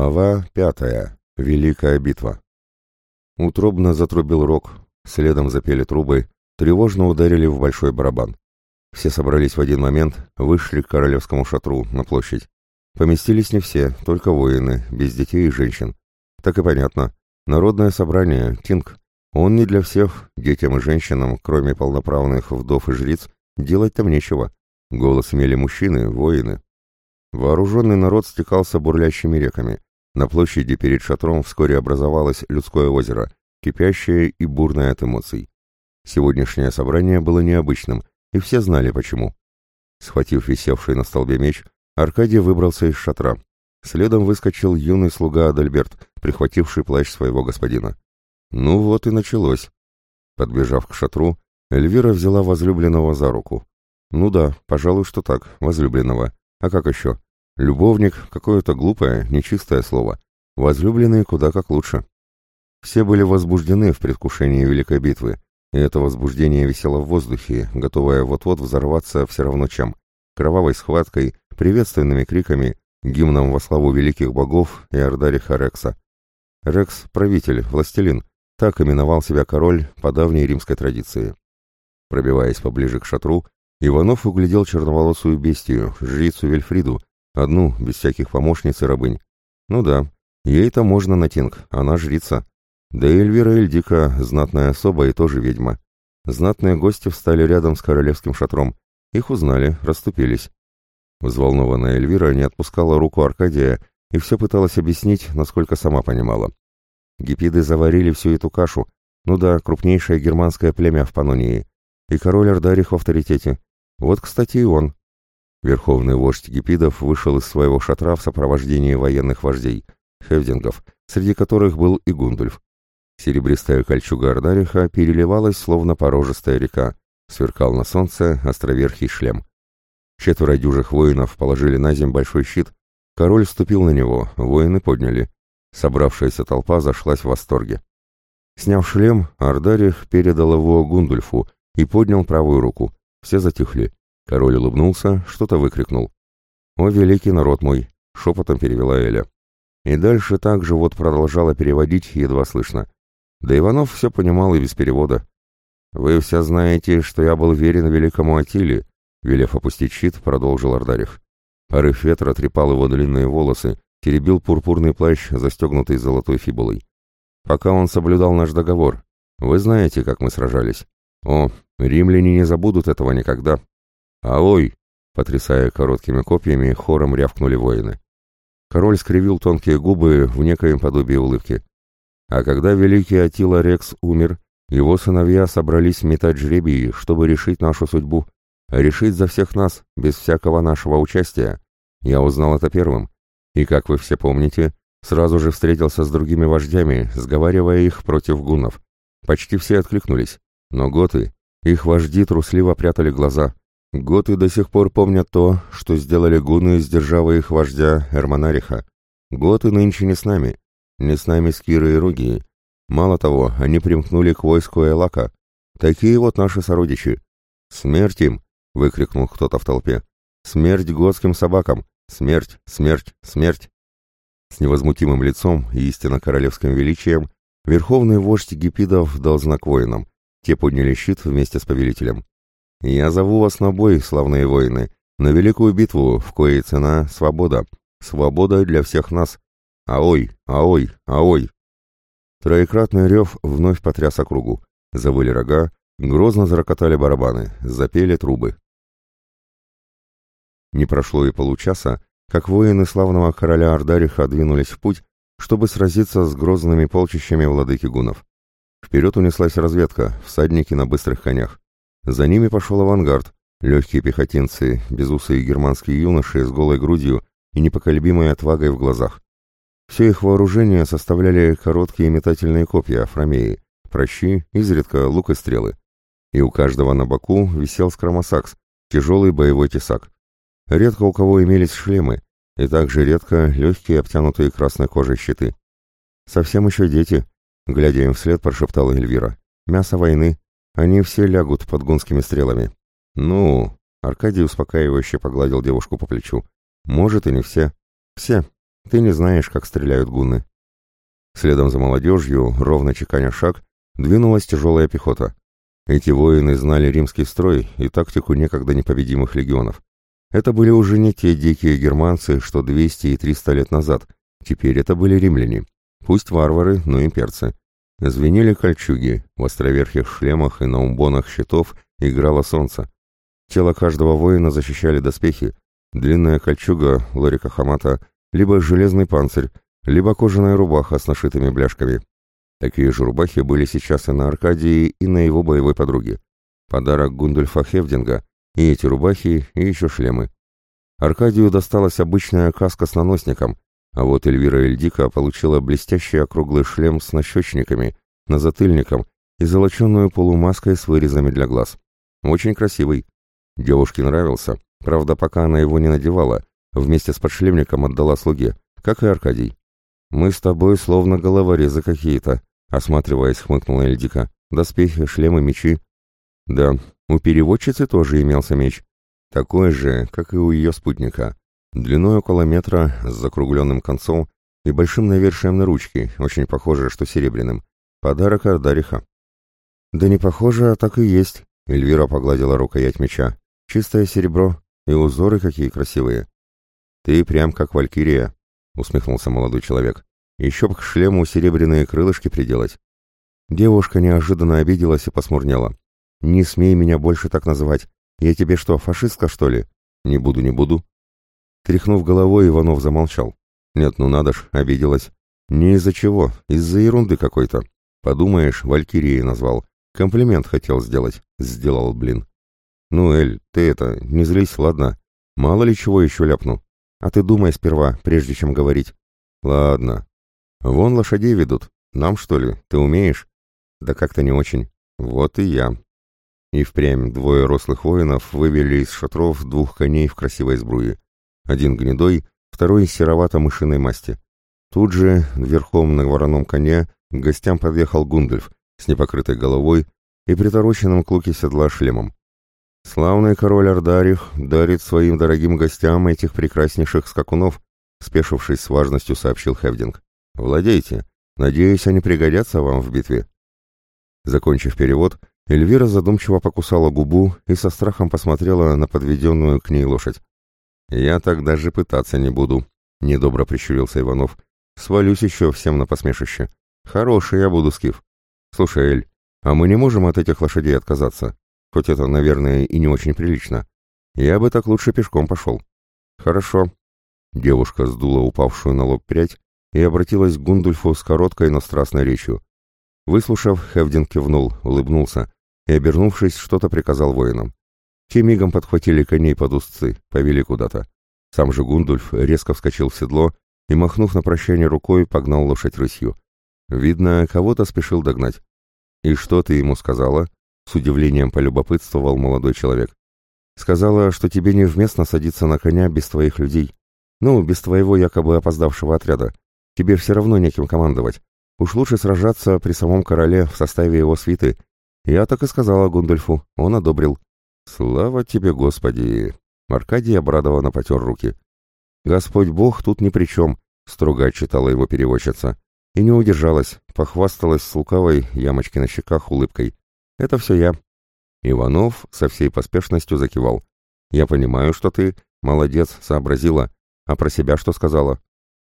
Глава пятая. Великая битва. Утробно затрубил рог, следом запели трубы, тревожно ударили в большой барабан. Все собрались в один момент, вышли к королевскому шатру на площадь. Поместились не все, только воины, без детей и женщин. Так и понятно. Народное собрание, Тинг. Он не для всех, детям и женщинам, кроме полноправных вдов и жриц, делать там нечего. Голос имели мужчины, воины. Вооруженный народ стекался бурлящими реками. На площади перед шатром вскоре образовалось людское озеро, кипящее и бурное от эмоций. Сегодняшнее собрание было необычным, и все знали почему. Схватив висевший на столбе меч, Аркадий выбрался из шатра. Следом выскочил юный слуга Адальберт, прихвативший плащ своего господина. Ну вот и началось. Подбежав к шатру, Эльвира взяла возлюбленного за руку. Ну да, пожалуй, что так, возлюбленного. А как еще? Любовник — какое-то глупое, нечистое слово. Возлюбленный куда как лучше. Все были возбуждены в предвкушении великой битвы, и это возбуждение висело в воздухе, готовое вот-вот взорваться все равно чем. Кровавой схваткой, приветственными криками, гимном во славу великих богов и Ордариха Рекса. Рекс — правитель, властелин, так именовал себя король по давней римской традиции. Пробиваясь поближе к шатру, Иванов углядел черноволосую бестию, жрицу Вельфриду, одну, без всяких помощниц и рабынь. Ну да, ей-то можно на тинг, она жрица. Да и Эльвира Эльдика, знатная особа и тоже ведьма. Знатные гости встали рядом с королевским шатром. Их узнали, расступились. Взволнованная Эльвира не отпускала руку Аркадия и все пыталась объяснить, насколько сама понимала. Гипиды заварили всю эту кашу. Ну да, крупнейшее германское племя в Панонии. И король Ардарих в авторитете. Вот, кстати, и он. Верховный вождь гипидов вышел из своего шатра в сопровождении военных вождей, хевдингов, среди которых был и Гундульф. Серебристая кольчуга Ардариха переливалась, словно порожистая река, сверкал на солнце островерхий шлем. Четверо дюжих воинов положили на земь большой щит, король вступил на него, воины подняли. Собравшаяся толпа зашлась в восторге. Сняв шлем, Ардарих передал его Гундульфу и поднял правую руку. Все затихли. Король улыбнулся, что-то выкрикнул. «О, великий народ мой!» — шепотом перевела Эля. И дальше так же вот продолжала переводить, едва слышно. Да Иванов все понимал и без перевода. «Вы все знаете, что я был верен великому Атиле», — велев опустить щит, продолжил Ардарих. Порыв ветра трепал его длинные волосы, теребил пурпурный плащ, застегнутый золотой фибулой. «Пока он соблюдал наш договор. Вы знаете, как мы сражались. О, римляне не забудут этого никогда. Аой! Потрясая короткими копьями, хором рявкнули воины. Король скривил тонкие губы в некоем подобии улыбки. А когда великий Атила Рекс умер, его сыновья собрались метать жребии, чтобы решить нашу судьбу. Решить за всех нас, без всякого нашего участия. Я узнал это первым. И, как вы все помните, сразу же встретился с другими вождями, сговаривая их против гуннов. Почти все откликнулись. Но готы, их вожди трусливо прятали глаза. Готы до сих пор помнят то, что сделали гуны с державой их вождя Эрмонариха. Готы нынче не с нами. Не с нами Скиры и Ругии. Мало того, они примкнули к войску Элака. Такие вот наши сородичи. «Смерть им!» — выкрикнул кто-то в толпе. «Смерть готским собакам! Смерть! Смерть! Смерть!» С невозмутимым лицом и истинно королевским величием верховный вождь гипидов дал знак воинам. Те подняли щит вместе с повелителем. «Я зову вас на бой, славные воины, на великую битву, в коей цена — свобода. Свобода для всех нас. Аой, аой, аой!» Троекратный рев вновь потряс округу. Завыли рога, грозно зарокотали барабаны, запели трубы. Не прошло и получаса, как воины славного короля Ардариха двинулись в путь, чтобы сразиться с грозными полчищами владыки гунов. Вперед унеслась разведка, всадники на быстрых конях. За ними пошел авангард, легкие пехотинцы, безусые германские юноши с голой грудью и непоколебимой отвагой в глазах. Все их вооружение составляли короткие метательные копья, фромеи, прощи, изредка лук и стрелы. И у каждого на боку висел скромосакс, тяжелый боевой тесак. Редко у кого имелись шлемы, и также редко легкие обтянутые красной кожей щиты. Совсем еще дети, Глядя им вслед, прошептала Эльвира. «Мясо войны. Они все лягут под гунскими стрелами». «Ну...» Аркадий успокаивающе погладил девушку по плечу. «Может, и не все. Все. Ты не знаешь, как стреляют гунны. Следом за молодежью, ровно чеканя шаг, двинулась тяжелая пехота. Эти воины знали римский строй и тактику некогда непобедимых легионов. Это были уже не те дикие германцы, что 200 и 300 лет назад. Теперь это были римляне. Пусть варвары, но имперцы. Звенели кольчуги, в островерхих шлемах и на умбонах щитов играло солнце. Тело каждого воина защищали доспехи, длинная кольчуга Лорика Хамата, либо железный панцирь, либо кожаная рубаха с нашитыми бляшками. Такие же рубахи были сейчас и на Аркадии, и на его боевой подруге. Подарок Гундульфа Хевдинга, и эти рубахи, и еще шлемы. Аркадию досталась обычная каска с наносником, а вот Эльвира Эльдика получила блестящий округлый шлем с нащечниками, назатыльником и золоченную полумаской с вырезами для глаз. Очень красивый. Девушке нравился, правда, пока она его не надевала, вместе с подшлемником отдала слуге, как и Аркадий. «Мы с тобой словно головорезы какие-то», — осматриваясь, хмыкнула Эльдика. «Доспехи, шлемы, мечи». «Да, у переводчицы тоже имелся меч. Такой же, как и у ее спутника. Длиной около метра, с закругленным концом и большим навершием на ручке, очень похоже, что серебряным. Подарок от Дариха. «Да не похоже, а так и есть», — Эльвира погладила рукоять меча. «Чистое серебро, и узоры какие красивые». «Ты прям как валькирия», — усмехнулся молодой человек. «Еще бы к шлему серебряные крылышки приделать». Девушка неожиданно обиделась и посмурнела. «Не смей меня больше так называть. Я тебе что, фашистка, что ли?» «Не буду, не буду», Тряхнув головой, Иванов замолчал. Нет, ну надо ж, обиделась. Не из-за чего, из-за ерунды какой-то. Подумаешь, Валькирией назвал. Комплимент хотел сделать. Сделал, блин. Ну, Эль, ты это, не злись, ладно? Мало ли чего еще ляпну. А ты думай сперва, прежде чем говорить. Ладно. Вон лошадей ведут. Нам, что ли? Ты умеешь? Да как-то не очень. Вот и я. И впрямь двое рослых воинов вывели из шатров двух коней в красивой сбруе. Один гнедой, второй серовато-мышиной масти. Тут же, верхом на вороном коне, к гостям подъехал Гундельф с непокрытой головой и притороченным к луке седла шлемом. «Славный король Ардарих дарит своим дорогим гостям этих прекраснейших скакунов», спешившись с важностью, сообщил Хевдинг. «Владейте. Надеюсь, они пригодятся вам в битве». Закончив перевод, Эльвира задумчиво покусала губу и со страхом посмотрела на подведенную к ней лошадь. «Я так даже пытаться не буду», — недобро прищурился Иванов. «Свалюсь еще всем на посмешище. Хороший я буду, Скиф. Слушай, Эль, а мы не можем от этих лошадей отказаться? Хоть это, наверное, и не очень прилично. Я бы так лучше пешком пошел». «Хорошо». Девушка сдула упавшую на лоб прядь и обратилась к Гундульфу с короткой, но страстной речью. Выслушав, Хевдин кивнул, улыбнулся и, обернувшись, что-то приказал воинам. Те мигом подхватили коней под узцы, повели куда-то. Сам же Гундульф резко вскочил в седло и, махнув на прощание рукой, погнал лошадь рысью. Видно, кого-то спешил догнать. «И что ты ему сказала?» — с удивлением полюбопытствовал молодой человек. «Сказала, что тебе невместно садиться на коня без твоих людей. Ну, без твоего якобы опоздавшего отряда. Тебе все равно неким командовать. Уж лучше сражаться при самом короле в составе его свиты. Я так и сказала Гундольфу, он одобрил. «Слава тебе, Господи!» Аркадий обрадованно потер руки. «Господь Бог тут ни при чем», — строго отчитала его переводчица. И не удержалась, похвасталась с лукавой ямочки на щеках улыбкой. «Это все я». Иванов со всей поспешностью закивал. «Я понимаю, что ты, молодец, сообразила. А про себя что сказала?»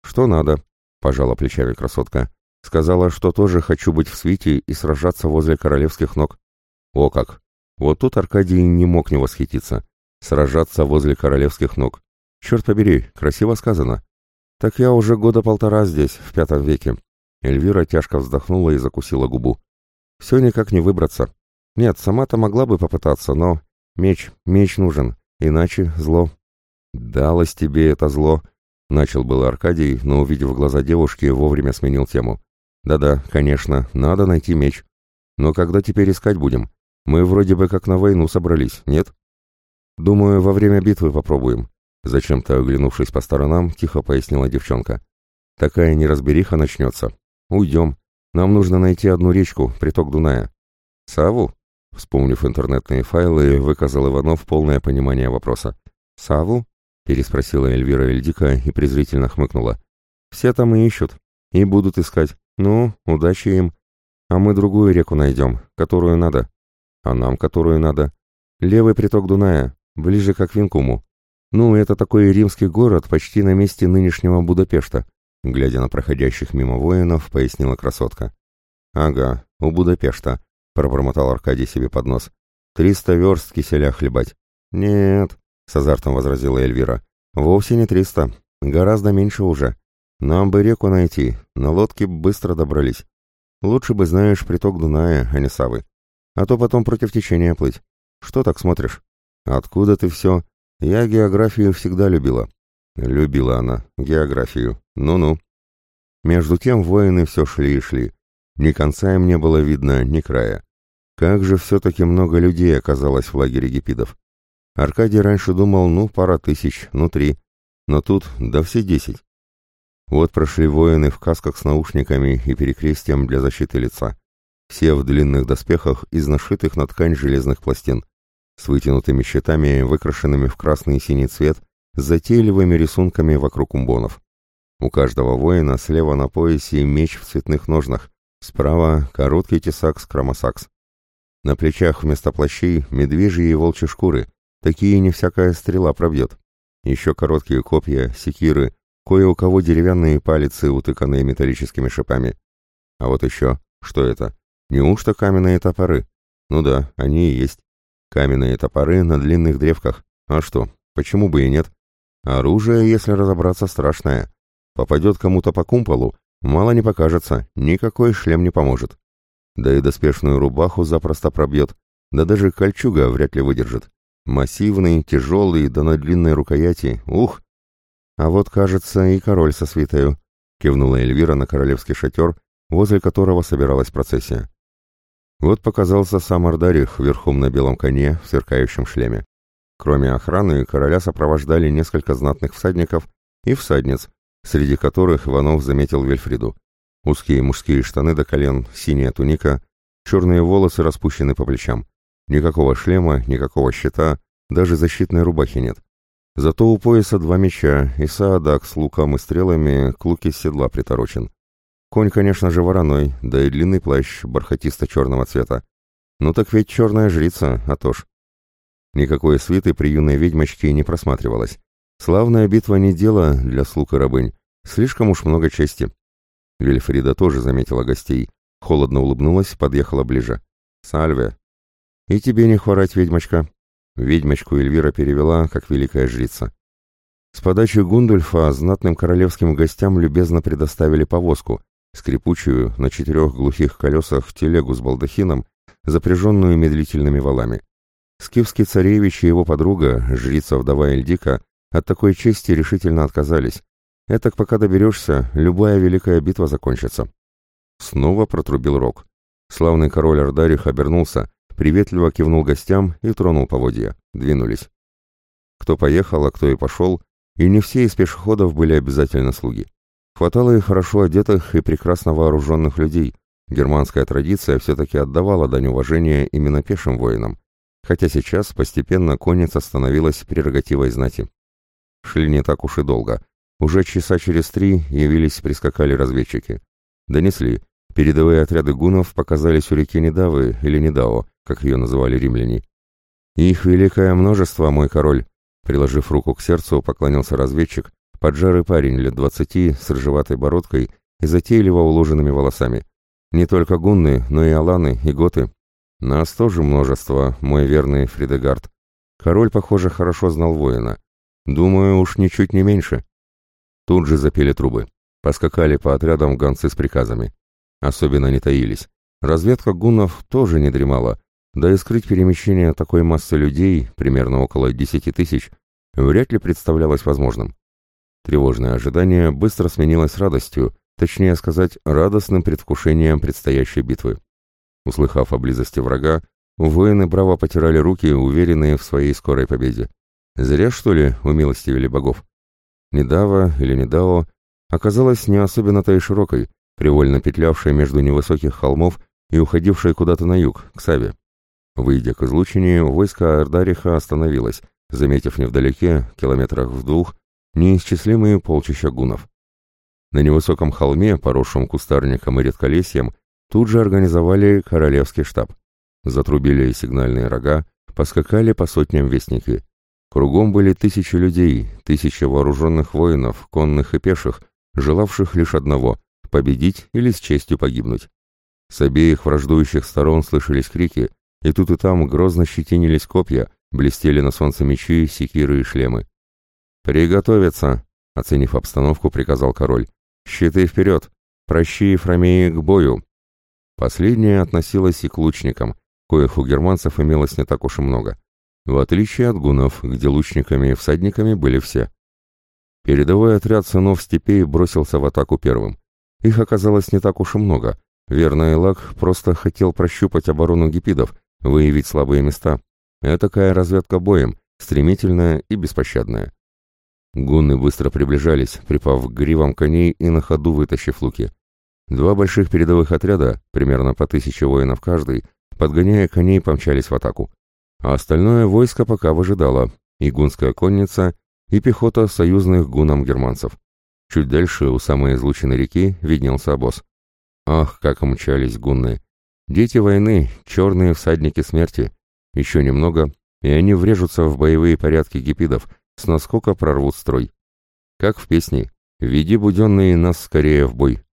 «Что надо?» — пожала плечами красотка. «Сказала, что тоже хочу быть в свите и сражаться возле королевских ног». «О как! Вот тут Аркадий не мог не восхититься. Сражаться возле королевских ног. Черт побери, красиво сказано. Так я уже года полтора здесь, в пятом веке. Эльвира тяжко вздохнула и закусила губу. Все никак не выбраться. Нет, сама-то могла бы попытаться, но... Меч, меч нужен, иначе зло. Далось тебе это зло. Начал был Аркадий, но, увидев глаза девушки, вовремя сменил тему. Да-да, конечно, надо найти меч. Но когда теперь искать будем? Мы вроде бы как на войну собрались, нет? Думаю, во время битвы попробуем. Зачем-то оглянувшись по сторонам, тихо пояснила девчонка. Такая неразбериха начнется. Уйдем. Нам нужно найти одну речку, приток Дуная. Саву? Вспомнив интернетные файлы, выказал Иванов полное понимание вопроса. «Саву?» — переспросила Эльвира Эльдика и презрительно хмыкнула. Все там и ищут, и будут искать. Ну, удачи им. А мы другую реку найдем, которую надо. А нам которую надо. Левый приток Дуная, ближе к Аквинкуму. Ну, это такой римский город, почти на месте нынешнего Будапешта. Глядя на проходящих мимо воинов, пояснила красотка. «Ага, у Будапешта», — пробормотал Аркадий себе под нос. «Триста верст киселя хлебать». «Нет», — с азартом возразила Эльвира. «Вовсе не триста. Гораздо меньше уже. Нам бы реку найти, на лодке быстро добрались. Лучше бы знаешь приток Дуная, а не Савы. А то потом против течения плыть. Что так смотришь? Откуда ты все? Я географию всегда любила. Любила она географию. Ну-ну. Между тем воины все шли и шли. Ни конца им не было видно, ни края. Как же все-таки много людей оказалось в лагере гипидов. Аркадий раньше думал, ну, пара тысяч, ну, три. Но тут, да все десять. Вот прошли воины в касках с наушниками и перекрестием для защиты лица. Все в длинных доспехах из нашитых на ткань железных пластин, с вытянутыми щитами, выкрашенными в красный и синий цвет, с затейливыми рисунками вокруг умбонов. У каждого воина слева на поясе меч в цветных ножнах, справа короткий тесак с кромосакс. На плечах вместо плащей медвежьи и волчьи шкуры, такие не всякая стрела пробьет. Еще короткие копья, секиры, Кое у кого деревянные палицы, утыканные металлическими шипами. А вот еще, что это? Неужто каменные топоры? Ну да, они и есть. Каменные топоры на длинных древках. А что, почему бы и нет? Оружие, если разобраться, страшное. Попадет кому-то по кумполу, мало не покажется, никакой шлем не поможет. Да и доспешную рубаху запросто пробьет, да даже кольчуга вряд ли выдержит. Массивный, тяжелый, да на длинной рукояти, ух, «А вот, кажется, и король со свитою», — кивнула Эльвира на королевский шатер, возле которого собиралась процессия. Вот показался сам Ардарих верхом на белом коне в сверкающем шлеме. Кроме охраны, короля сопровождали несколько знатных всадников и всадниц, среди которых Иванов заметил Вельфриду. Узкие мужские штаны до колен, синяя туника, черные волосы распущены по плечам. Никакого шлема, никакого щита, даже защитной рубахи нет. Зато у пояса два меча, и саадак с луком и стрелами к луке седла приторочен. Конь, конечно же, вороной, да и длинный плащ бархатисто-черного цвета. Ну так ведь черная жрица, а то ж. Никакой свиты при юной ведьмочке не просматривалось. Славная битва не дело для слуг и рабынь. Слишком уж много чести. Вильфрида тоже заметила гостей. Холодно улыбнулась, подъехала ближе. «Сальве!» «И тебе не хворать, ведьмочка!» Ведьмочку Эльвира перевела, как великая жрица. С подачи Гундульфа знатным королевским гостям любезно предоставили повозку, скрипучую, на четырех глухих колесах телегу с балдахином, запряженную медлительными валами. Скифский царевич и его подруга, жрица-вдова Эльдика, от такой чести решительно отказались. Этак, пока доберешься, любая великая битва закончится. Снова протрубил рог. Славный король Ардарих обернулся, приветливо кивнул гостям и тронул поводья. Двинулись. Кто поехал, а кто и пошел, и не все из пешеходов были обязательно слуги. Хватало и хорошо одетых и прекрасно вооруженных людей. Германская традиция все-таки отдавала дань уважения именно пешим воинам, хотя сейчас постепенно конница становилась прерогативой знати. Шли не так уж и долго. Уже часа через три явились, прискакали разведчики. Донесли. Передовые отряды гунов показались у реки Недавы или Недао, как ее называли римляне. «Их великое множество, мой король!» Приложив руку к сердцу, поклонился разведчик, поджарый парень лет двадцати с рыжеватой бородкой и затейливо уложенными волосами. «Не только гунны, но и аланы, и готы. Нас тоже множество, мой верный Фридегард. Король, похоже, хорошо знал воина. Думаю, уж ничуть не меньше». Тут же запели трубы. Поскакали по отрядам гонцы с приказами. Особенно не таились. Разведка гуннов тоже не дремала, да и скрыть перемещение такой массы людей, примерно около десяти тысяч, вряд ли представлялось возможным. Тревожное ожидание быстро сменилось радостью, точнее сказать, радостным предвкушением предстоящей битвы. Услыхав о близости врага, воины браво потирали руки, уверенные в своей скорой победе. Зря, что ли, умилостивили богов? Недава или Недао оказалась не особенно-то и широкой, привольно петлявшей между невысоких холмов и уходившей куда-то на юг, к Саве. Выйдя к излучению, войско Ардариха остановилось, заметив невдалеке, километрах в двух, неисчислимые полчища гунов. На невысоком холме, поросшем кустарником и редколесьем, тут же организовали королевский штаб. Затрубили сигнальные рога, поскакали по сотням вестники. Кругом были тысячи людей, тысячи вооруженных воинов, конных и пеших, желавших лишь одного — победить или с честью погибнуть. С обеих враждующих сторон слышались крики, и тут и там грозно щетинились копья, блестели на солнце мечи, секиры и шлемы. «Приготовиться!» — оценив обстановку, приказал король. «Щиты вперед! Прощи, Ефромеи, к бою!» Последнее относилось и к лучникам, коих у германцев имелось не так уж и много, в отличие от гунов, где лучниками и всадниками были все. Передовой отряд сынов степей бросился в атаку первым. Их оказалось не так уж и много. Верно, Элак просто хотел прощупать оборону гипидов, выявить слабые места. Этакая разведка боем, стремительная и беспощадная. Гунны быстро приближались, припав к гривам коней и на ходу вытащив луки. Два больших передовых отряда, примерно по тысяче воинов каждый, подгоняя коней, помчались в атаку. А остальное войско пока выжидало, и гунская конница, и пехота союзных гунам германцев. Чуть дальше, у самой излученной реки, виднелся обоз. Ах, как мчались гунны! Дети войны, черные всадники смерти. Еще немного, и они врежутся в боевые порядки гипидов, с наскока прорвут строй. Как в песне «Веди, буденные, нас скорее в бой».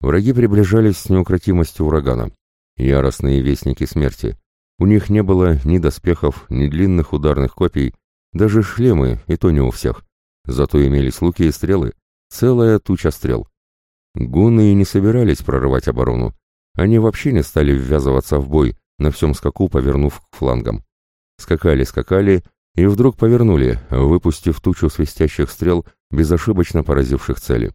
Враги приближались с неукротимостью урагана. Яростные вестники смерти. У них не было ни доспехов, ни длинных ударных копий, даже шлемы, и то не у всех. Зато имелись луки и стрелы, целая туча стрел. Гунны и не собирались прорывать оборону. Они вообще не стали ввязываться в бой, на всем скаку повернув к флангам. Скакали, скакали, и вдруг повернули, выпустив тучу свистящих стрел, безошибочно поразивших цели.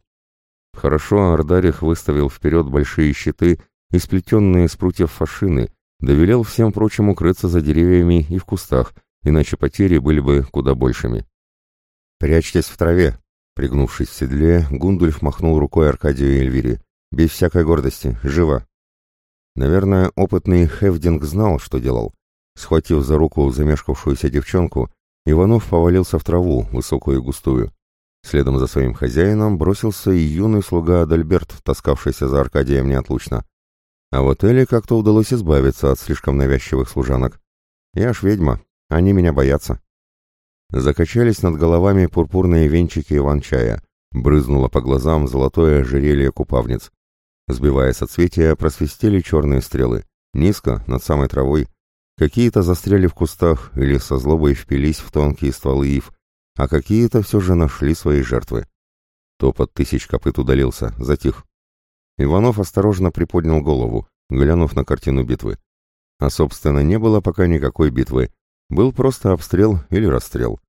Хорошо Ардарих выставил вперед большие щиты и сплетенные из прутьев фашины, довелел всем прочим укрыться за деревьями и в кустах, иначе потери были бы куда большими. «Прячьтесь в траве!» Пригнувшись в седле, Гундульф махнул рукой Аркадию и Эльвире. «Без всякой гордости, живо!» Наверное, опытный Хевдинг знал, что делал. Схватив за руку замешкавшуюся девчонку, Иванов повалился в траву, высокую и густую. Следом за своим хозяином бросился и юный слуга Адальберт, таскавшийся за Аркадием неотлучно. А вот Эле как-то удалось избавиться от слишком навязчивых служанок. Я ж ведьма, они меня боятся. Закачались над головами пурпурные венчики иван-чая, брызнуло по глазам золотое ожерелье купавниц. Сбивая соцветия, просвистели черные стрелы. Низко, над самой травой. Какие-то застряли в кустах или со злобой впились в тонкие стволы ив, а какие-то все же нашли свои жертвы. Топот тысяч копыт удалился, затих. Иванов осторожно приподнял голову, глянув на картину битвы. А, собственно, не было пока никакой битвы. Был просто обстрел или расстрел.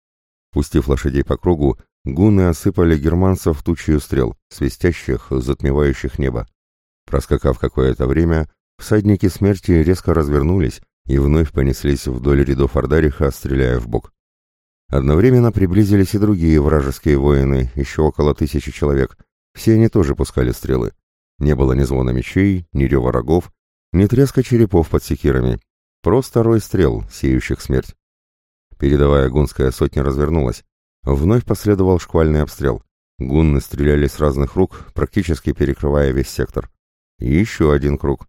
Пустив лошадей по кругу, гуны осыпали германцев тучью стрел, свистящих, затмевающих небо. Проскакав какое-то время, всадники смерти резко развернулись и вновь понеслись вдоль рядов Ардариха, стреляя в бок. Одновременно приблизились и другие вражеские воины, еще около тысячи человек. Все они тоже пускали стрелы. Не было ни звона мечей, ни рева рогов, ни треска черепов под секирами. Просто рой стрел, сеющих смерть. Передовая гунская сотня развернулась. Вновь последовал шквальный обстрел. Гунны стреляли с разных рук, практически перекрывая весь сектор. И еще один круг.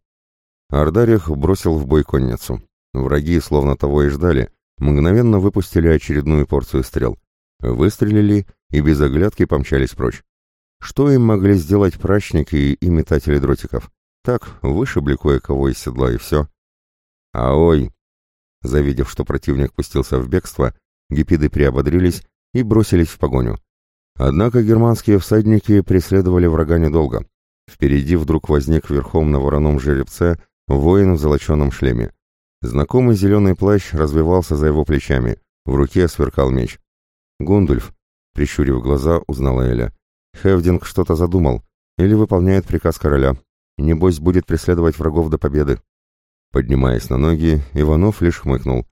Ардарих бросил в бой конницу. Враги, словно того и ждали, мгновенно выпустили очередную порцию стрел. Выстрелили и без оглядки помчались прочь. Что им могли сделать прачники и метатели дротиков? Так, вышибли кое-кого из седла и все. А ой! Завидев, что противник пустился в бегство, гипиды приободрились и бросились в погоню. Однако германские всадники преследовали врага недолго. Впереди вдруг возник верхом на вороном жеребце воин в золоченом шлеме. Знакомый зеленый плащ развивался за его плечами, в руке сверкал меч. «Гундульф», — прищурив глаза, узнала Эля. «Хевдинг что-то задумал, или выполняет приказ короля. Небось, будет преследовать врагов до победы». Поднимаясь на ноги, Иванов лишь хмыкнул.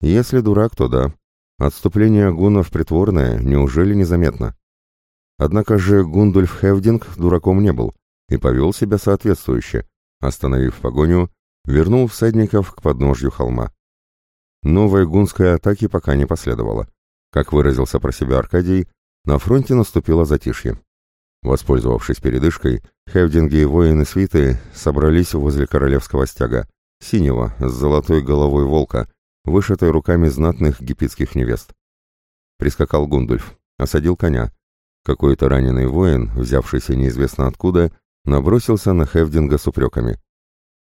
«Если дурак, то да. Отступление гунов притворное, неужели незаметно?» Однако же Гундульф Хевдинг дураком не был и повел себя соответствующе, остановив погоню, вернул всадников к подножью холма. Новой гунской атаки пока не последовало. Как выразился про себя Аркадий, на фронте наступило затишье. Воспользовавшись передышкой, хевдинги и воины свиты собрались возле королевского стяга, синего, с золотой головой волка, вышитой руками знатных гипитских невест. Прискакал Гундульф, осадил коня. Какой-то раненый воин, взявшийся неизвестно откуда, набросился на Хевдинга с упреками.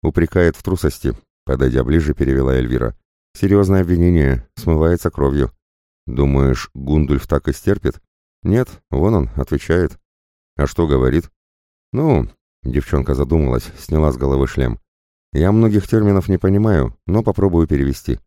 «Упрекает в трусости», — подойдя ближе, перевела Эльвира. «Серьезное обвинение, смывается кровью». «Думаешь, Гундульф так и стерпит?» «Нет, вон он, отвечает». «А что говорит?» «Ну...» — девчонка задумалась, сняла с головы шлем. «Я многих терминов не понимаю, но попробую перевести».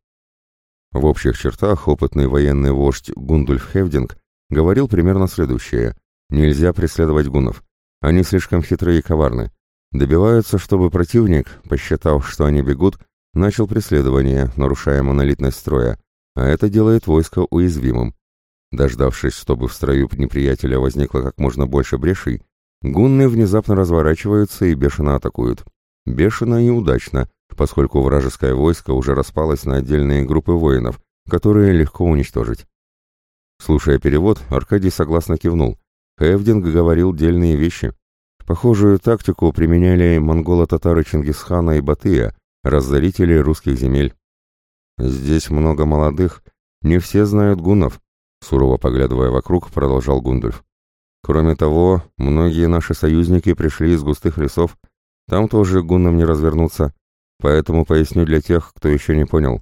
В общих чертах опытный военный вождь Гундульф Хевдинг говорил примерно следующее. «Нельзя преследовать гуннов. Они слишком хитрые и коварны. Добиваются, чтобы противник, посчитав, что они бегут, начал преследование, нарушая монолитность строя, а это делает войско уязвимым. Дождавшись, чтобы в строю неприятеля возникло как можно больше брешей, гунны внезапно разворачиваются и бешено атакуют. Бешено и удачно, поскольку вражеское войско уже распалось на отдельные группы воинов, которые легко уничтожить. Слушая перевод, Аркадий согласно кивнул. Эвдинг говорил дельные вещи. Похожую тактику применяли монголо-татары Чингисхана и Батыя, разорители русских земель. «Здесь много молодых, не все знают гуннов», — сурово поглядывая вокруг, продолжал Гундульф. «Кроме того, многие наши союзники пришли из густых лесов, там тоже гуннам не развернуться, поэтому поясню для тех, кто еще не понял.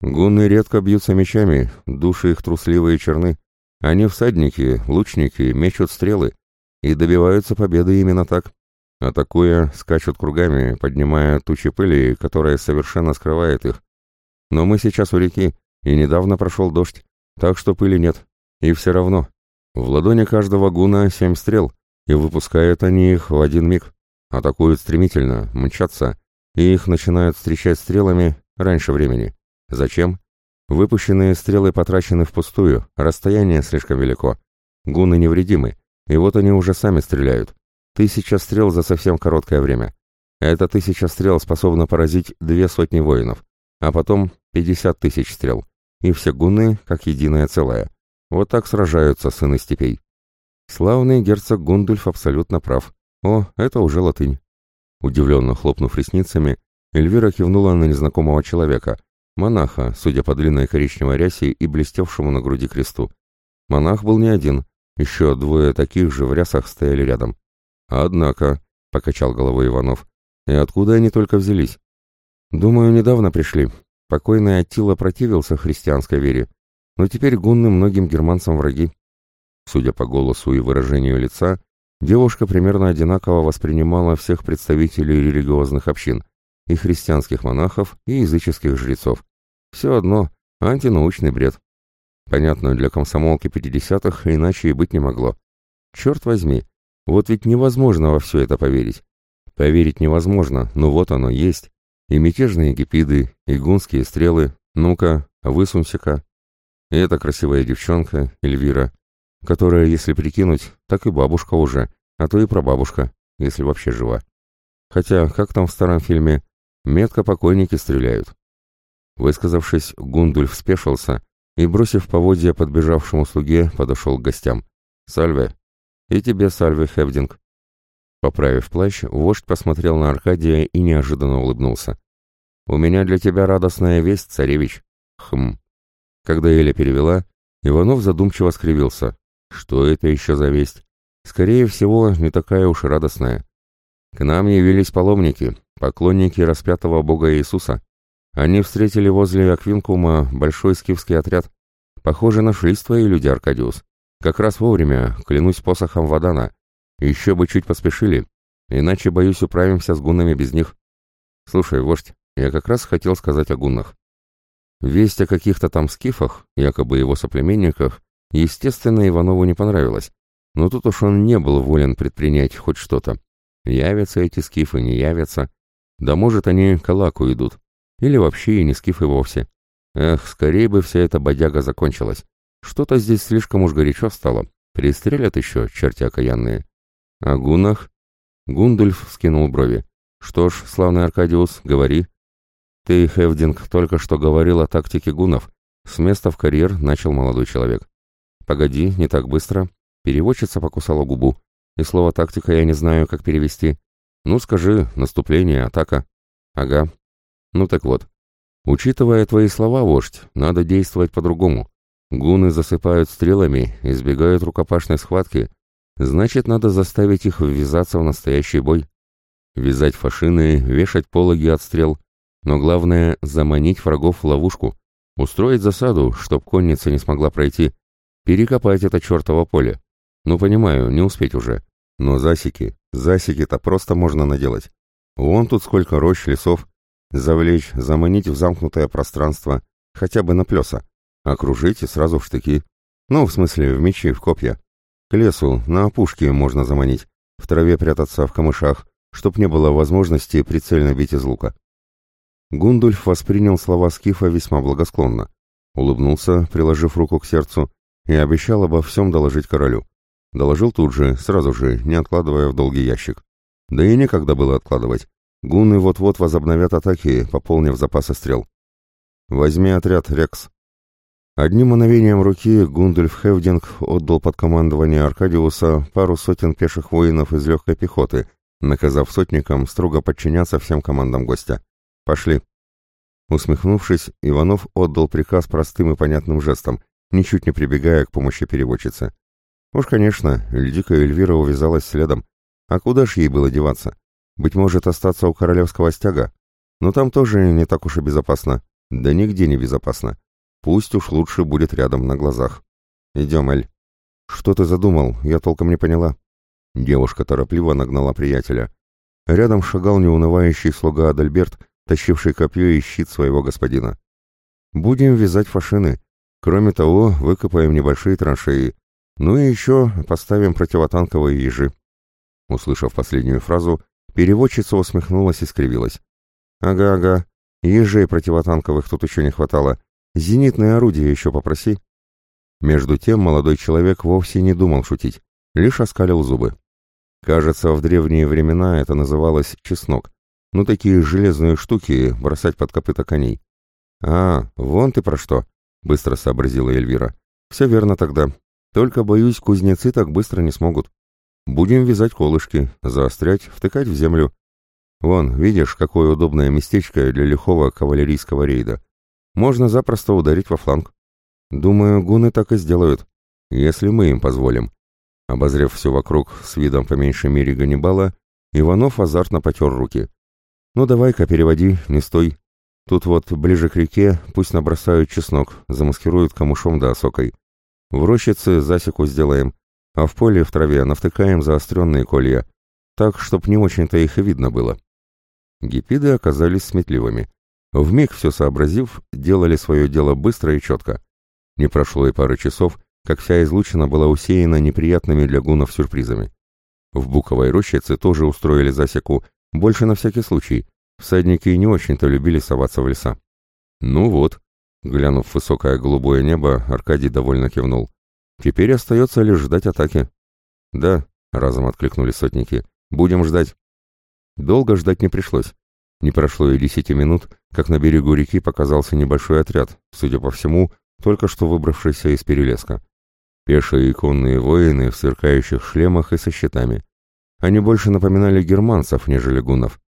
Гунны редко бьются мечами, души их трусливые и черны. Они всадники, лучники, мечут стрелы и добиваются победы именно так. Атакуя, скачут кругами, поднимая тучи пыли, которая совершенно скрывает их. Но мы сейчас у реки, и недавно прошел дождь, так что пыли нет. И все равно. В ладони каждого гуна семь стрел, и выпускают они их в один миг. Атакуют стремительно, мчатся, и их начинают встречать стрелами раньше времени. Зачем? Выпущенные стрелы потрачены впустую, расстояние слишком велико. Гуны невредимы, и вот они уже сами стреляют. Тысяча стрел за совсем короткое время. Эта тысяча стрел способна поразить две сотни воинов, а потом пятьдесят тысяч стрел. И все гуны, как единое целое. Вот так сражаются сыны степей. Славный герцог Гундульф абсолютно прав. О, это уже латынь. Удивленно хлопнув ресницами, Эльвира кивнула на незнакомого человека, монаха, судя по длинной коричневой рясе и блестевшему на груди кресту. Монах был не один, еще двое таких же в рясах стояли рядом. «Однако», — покачал головой Иванов, — «и откуда они только взялись?» «Думаю, недавно пришли. Покойный Аттила противился христианской вере, но теперь гунны многим германцам враги». Судя по голосу и выражению лица, девушка примерно одинаково воспринимала всех представителей религиозных общин, и христианских монахов, и языческих жрецов. Все одно, антинаучный бред. Понятно, для комсомолки 50-х иначе и быть не могло. Черт возьми, вот ведь невозможно во все это поверить. Поверить невозможно, но вот оно есть. И мятежные гипиды, и гунские стрелы. Ну-ка, высунься-ка. И эта красивая девчонка, Эльвира, которая, если прикинуть, так и бабушка уже, а то и прабабушка, если вообще жива. Хотя, как там в старом фильме, метко покойники стреляют. Высказавшись, Гундульф спешился и, бросив поводья подбежавшему слуге, подошел к гостям. «Сальве!» «И тебе, Сальве, Хевдинг!» Поправив плащ, вождь посмотрел на Аркадия и неожиданно улыбнулся. «У меня для тебя радостная весть, царевич!» «Хм!» Когда Эля перевела, Иванов задумчиво скривился. «Что это еще за весть?» «Скорее всего, не такая уж радостная. К нам явились паломники, поклонники распятого Бога Иисуса. Они встретили возле Аквинкума большой скифский отряд. Похоже, нашлись твои люди, Аркадиус. Как раз вовремя, клянусь посохом Вадана. Еще бы чуть поспешили, иначе, боюсь, управимся с гуннами без них. Слушай, вождь, я как раз хотел сказать о гуннах. Весть о каких-то там скифах, якобы его соплеменниках, естественно, Иванову не понравилась. Но тут уж он не был волен предпринять хоть что-то. Явятся эти скифы, не явятся. Да может, они к Алаку идут. Или вообще и не скифы вовсе. Эх, скорее бы вся эта бодяга закончилась. Что-то здесь слишком уж горячо стало. Перестрелят еще, черти окаянные. О гунах? Гундульф скинул брови. Что ж, славный Аркадиус, говори. Ты, Хевдинг, только что говорил о тактике гунов. С места в карьер начал молодой человек. Погоди, не так быстро. Переводчица покусала губу. И слово «тактика» я не знаю, как перевести. Ну, скажи, наступление, атака. Ага. Ну так вот. Учитывая твои слова, вождь, надо действовать по-другому. Гуны засыпают стрелами, избегают рукопашной схватки. Значит, надо заставить их ввязаться в настоящий бой. Вязать фашины, вешать пологи от стрел. Но главное — заманить врагов в ловушку. Устроить засаду, чтоб конница не смогла пройти. Перекопать это чертово поле. Ну, понимаю, не успеть уже. Но засеки, засеки-то просто можно наделать. Вон тут сколько рощ, лесов. Завлечь, заманить в замкнутое пространство, хотя бы на плеса. Окружить и сразу в штыки. Ну, в смысле, в мечи, в копья. К лесу, на опушке можно заманить. В траве прятаться, в камышах, чтоб не было возможности прицельно бить из лука. Гундульф воспринял слова Скифа весьма благосклонно. Улыбнулся, приложив руку к сердцу, и обещал обо всем доложить королю. Доложил тут же, сразу же, не откладывая в долгий ящик. Да и некогда было откладывать. Гунны вот-вот возобновят атаки, пополнив запасы стрел. «Возьми отряд, Рекс». Одним мановением руки Гундульф Хевдинг отдал под командование Аркадиуса пару сотен пеших воинов из легкой пехоты, наказав сотникам строго подчиняться всем командам гостя. «Пошли». Усмехнувшись, Иванов отдал приказ простым и понятным жестом, ничуть не прибегая к помощи переводчицы. Уж, конечно, Эльдика Эльвира увязалась следом. А куда ж ей было деваться? Быть может, остаться у королевского стяга? Но там тоже не так уж и безопасно. Да нигде не безопасно. Пусть уж лучше будет рядом на глазах. Идем, Эль. Что ты задумал? Я толком не поняла. Девушка торопливо нагнала приятеля. Рядом шагал неунывающий слуга Адальберт, тащивший копье и щит своего господина. «Будем вязать фашины. Кроме того, выкопаем небольшие траншеи. Ну и еще поставим противотанковые ежи». Услышав последнюю фразу, переводчица усмехнулась и скривилась. «Ага-ага, ежей противотанковых тут еще не хватало. Зенитные орудия еще попроси». Между тем молодой человек вовсе не думал шутить, лишь оскалил зубы. Кажется, в древние времена это называлось чеснок. Ну, такие железные штуки бросать под копыта коней. «А, вон ты про что», — быстро сообразила Эльвира. «Все верно тогда. Только, боюсь, кузнецы так быстро не смогут. Будем вязать колышки, заострять, втыкать в землю. Вон, видишь, какое удобное местечко для лихого кавалерийского рейда. Можно запросто ударить во фланг. Думаю, гуны так и сделают, если мы им позволим. Обозрев все вокруг с видом по меньшей мере Ганнибала, Иванов азартно потер руки. «Ну давай-ка переводи, не стой. Тут вот ближе к реке пусть набросают чеснок, замаскируют камушом да осокой. В рощице засеку сделаем, а в поле в траве навтыкаем заостренные колья, так, чтоб не очень-то их и видно было. Гипиды оказались сметливыми. Вмиг все сообразив, делали свое дело быстро и четко. Не прошло и пары часов, как вся излучина была усеяна неприятными для гунов сюрпризами. В Буковой рощице тоже устроили засеку, больше на всякий случай. Всадники не очень-то любили соваться в леса. Ну вот, Глянув в высокое голубое небо, Аркадий довольно кивнул. «Теперь остается лишь ждать атаки». «Да», — разом откликнулись сотники, — «будем ждать». Долго ждать не пришлось. Не прошло и десяти минут, как на берегу реки показался небольшой отряд, судя по всему, только что выбравшийся из перелеска. Пешие и конные воины в сверкающих шлемах и со щитами. Они больше напоминали германцев, нежели гуннов.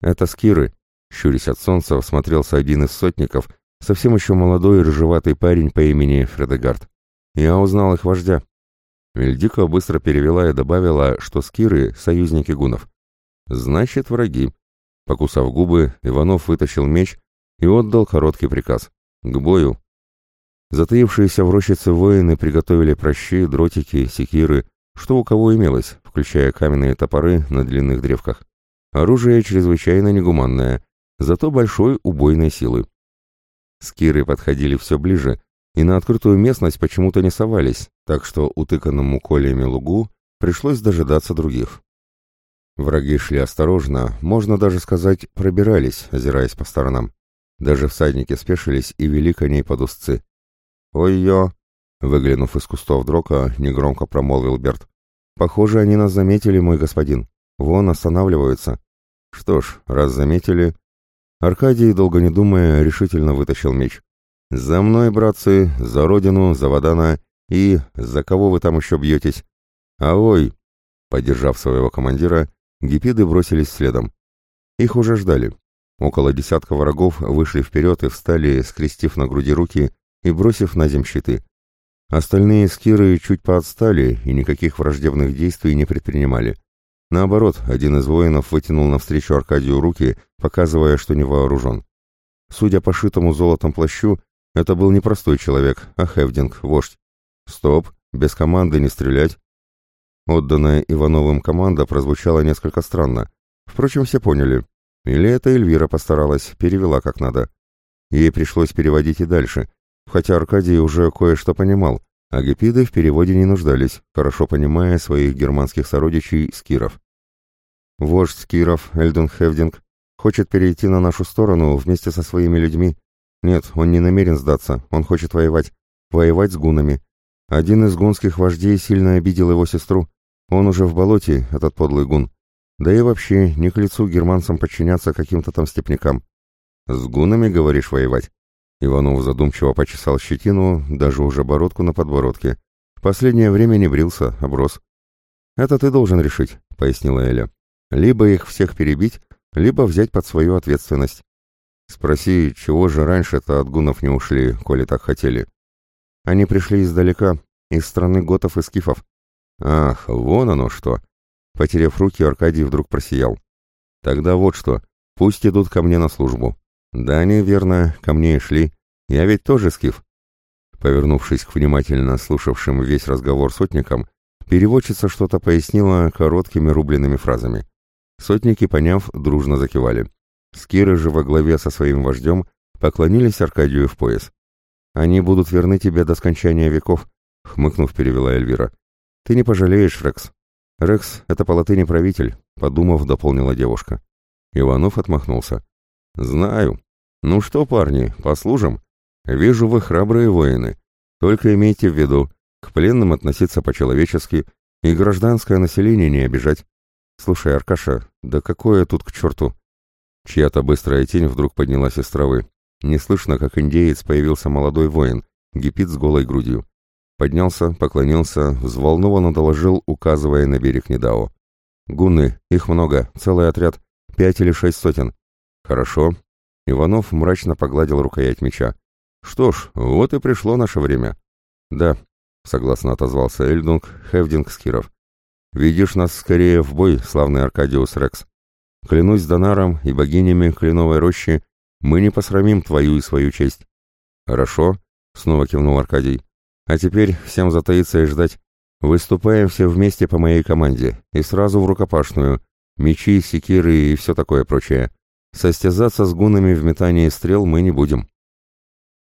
«Это скиры», — щурясь от солнца, всмотрелся один из сотников — Совсем еще молодой рыжеватый парень по имени Фредегард. Я узнал их вождя. Эльдика быстро перевела и добавила, что скиры — союзники гунов. Значит, враги. Покусав губы, Иванов вытащил меч и отдал короткий приказ. К бою. Затаившиеся в рощице воины приготовили прощи, дротики, секиры, что у кого имелось, включая каменные топоры на длинных древках. Оружие чрезвычайно негуманное, зато большой убойной силы. Скиры подходили все ближе, и на открытую местность почему-то не совались, так что утыканному колями лугу пришлось дожидаться других. Враги шли осторожно, можно даже сказать, пробирались, озираясь по сторонам. Даже всадники спешились и вели коней под узцы. «Ой-ё!» — выглянув из кустов дрока, негромко промолвил Берт. «Похоже, они нас заметили, мой господин. Вон, останавливаются. Что ж, раз заметили, Аркадий, долго не думая, решительно вытащил меч. «За мной, братцы, за родину, за Вадана и... за кого вы там еще бьетесь? А ой!» Поддержав своего командира, гипиды бросились следом. Их уже ждали. Около десятка врагов вышли вперед и встали, скрестив на груди руки и бросив на земь щиты. Остальные скиры чуть поотстали и никаких враждебных действий не предпринимали. Наоборот, один из воинов вытянул навстречу Аркадию руки, показывая, что не вооружен. Судя по шитому золотом плащу, это был не простой человек, а Хевдинг, вождь. «Стоп! Без команды не стрелять!» Отданная Ивановым команда прозвучала несколько странно. Впрочем, все поняли. Или это Эльвира постаралась, перевела как надо. Ей пришлось переводить и дальше, хотя Аркадий уже кое-что понимал, а гепиды в переводе не нуждались, хорошо понимая своих германских сородичей скиров. Вождь скиров, Эльден Хевдинг, хочет перейти на нашу сторону вместе со своими людьми. Нет, он не намерен сдаться, он хочет воевать. Воевать с гунами. Один из гунских вождей сильно обидел его сестру. Он уже в болоте, этот подлый гун. Да и вообще, не к лицу германцам подчиняться каким-то там степнякам. С гунами, говоришь, воевать? Иванов задумчиво почесал щетину, даже уже бородку на подбородке. Последнее время не брился, оброс. «Это ты должен решить», — пояснила Эля. «Либо их всех перебить, либо взять под свою ответственность. Спроси, чего же раньше-то от гунов не ушли, коли так хотели. Они пришли издалека, из страны готов и скифов. Ах, вон оно что!» Потеряв руки, Аркадий вдруг просиял. «Тогда вот что, пусть идут ко мне на службу. Да они, верно, ко мне и шли. Я ведь тоже скиф». Повернувшись к внимательно слушавшим весь разговор сотникам, переводчица что-то пояснила короткими рубленными фразами. Сотники, поняв, дружно закивали. Скиры же во главе со своим вождем поклонились Аркадию в пояс. «Они будут верны тебе до скончания веков», — хмыкнув, перевела Эльвира. «Ты не пожалеешь, Рекс. «Рекс — это по латыни правитель», — подумав, дополнила девушка. Иванов отмахнулся. «Знаю. Ну что, парни, послужим? Вижу, вы храбрые воины. Только имейте в виду, к пленным относиться по-человечески и гражданское население не обижать. Слушай, Аркаша, да какое тут к черту?» Чья-то быстрая тень вдруг поднялась из травы. Неслышно, как индеец появился молодой воин, гипит с голой грудью. Поднялся, поклонился, взволнованно доложил, указывая на берег Недао. «Гунны, их много, целый отряд, пять или шесть сотен». «Хорошо». Иванов мрачно погладил рукоять меча. «Что ж, вот и пришло наше время». «Да», — согласно отозвался Эльдунг, Хевдинг Скиров. «Ведишь нас скорее в бой, славный Аркадиус Рекс. Клянусь Донаром и богинями Кленовой рощи, мы не посрамим твою и свою честь». «Хорошо», — снова кивнул Аркадий. А теперь всем затаиться и ждать. Выступаем все вместе по моей команде. И сразу в рукопашную. Мечи, секиры и все такое прочее. Состязаться с гунами в метании стрел мы не будем.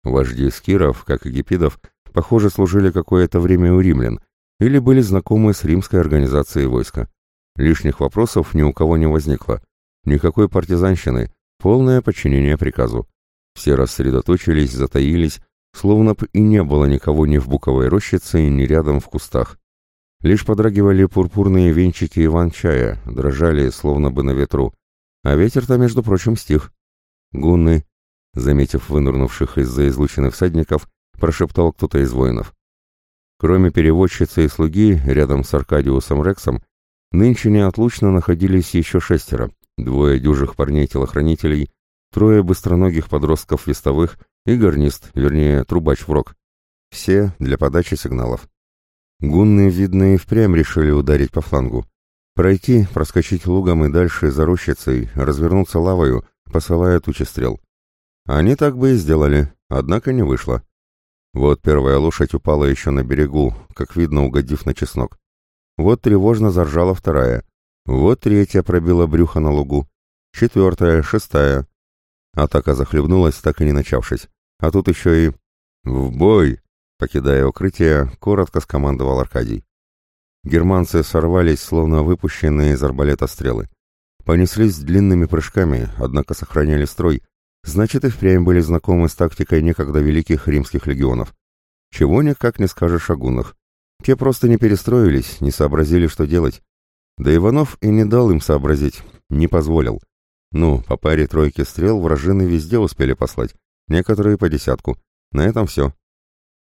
Вожди скиров, как и гипидов, похоже, служили какое-то время у римлян или были знакомы с римской организацией войска. Лишних вопросов ни у кого не возникло. Никакой партизанщины, полное подчинение приказу. Все рассредоточились, затаились, словно бы и не было никого ни в буковой рощице, ни рядом в кустах. Лишь подрагивали пурпурные венчики иван-чая, дрожали, словно бы на ветру. А ветер-то, между прочим, стих. Гунны, заметив вынырнувших из-за излучины всадников, прошептал кто-то из воинов. Кроме переводчицы и слуги, рядом с Аркадиусом Рексом, нынче неотлучно находились еще шестеро, двое дюжих парней-телохранителей, трое быстроногих подростков вестовых и гарнист, вернее, трубач в рог. Все для подачи сигналов. Гунны, видно, и впрямь решили ударить по флангу. Пройти, проскочить лугом и дальше за рощицей, развернуться лавою, посылая тучи стрел. Они так бы и сделали, однако не вышло. Вот первая лошадь упала еще на берегу, как видно, угодив на чеснок. Вот тревожно заржала вторая. Вот третья пробила брюхо на лугу. Четвертая, шестая. Атака захлебнулась, так и не начавшись. А тут еще и... «В бой!» Покидая укрытие, коротко скомандовал Аркадий. Германцы сорвались, словно выпущенные из арбалета стрелы. Понеслись длинными прыжками, однако сохраняли строй. Значит, и впрямь были знакомы с тактикой некогда великих римских легионов. Чего никак не скажешь о гуннах. Те просто не перестроились, не сообразили, что делать. Да Иванов и не дал им сообразить, не позволил. Ну, по паре тройки стрел вражины везде успели послать, некоторые по десятку. На этом все.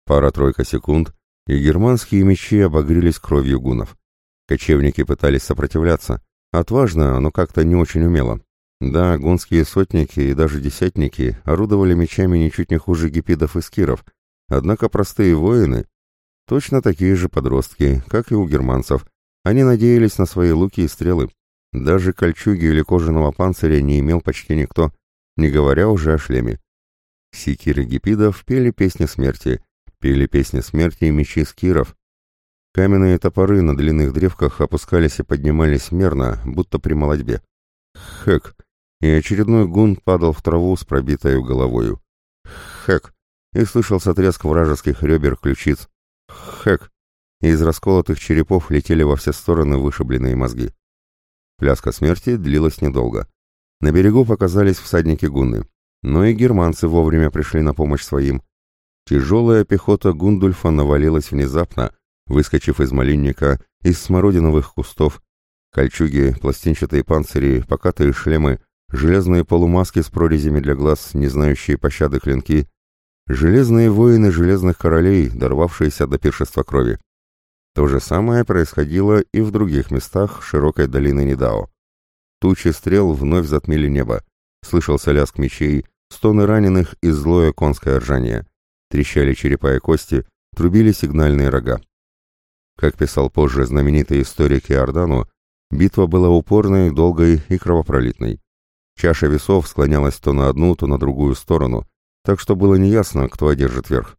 Пара-тройка секунд, и германские мечи обогрелись кровью гунов. Кочевники пытались сопротивляться. Отважно, но как-то не очень умело. Да, гунские сотники и даже десятники орудовали мечами ничуть не хуже гипидов и скиров, однако простые воины, точно такие же подростки, как и у германцев, они надеялись на свои луки и стрелы. Даже кольчуги или кожаного панциря не имел почти никто, не говоря уже о шлеме. Секиры гипидов пели песни смерти, пели песни смерти и мечи скиров. Каменные топоры на длинных древках опускались и поднимались мерно, будто при молодьбе. Хэк! И очередной гун падал в траву с пробитой головою. Хэк! И слышался треск вражеских ребер ключиц. Хэк! И из расколотых черепов летели во все стороны вышибленные мозги. Пляска смерти длилась недолго. На берегу показались всадники гунны. Но и германцы вовремя пришли на помощь своим. Тяжелая пехота Гундульфа навалилась внезапно, выскочив из малинника, из смородиновых кустов. Кольчуги, пластинчатые панцири, покатые шлемы, железные полумаски с прорезями для глаз, не знающие пощады клинки, железные воины железных королей, дорвавшиеся до пиршества крови. То же самое происходило и в других местах широкой долины Недао. Тучи стрел вновь затмили небо. Слышался лязг мечей, стоны раненых и злое конское ржание. Трещали черепа и кости, трубили сигнальные рога. Как писал позже знаменитый историк Иордану, битва была упорной, долгой и кровопролитной. Чаша весов склонялась то на одну, то на другую сторону, так что было неясно, кто одержит верх.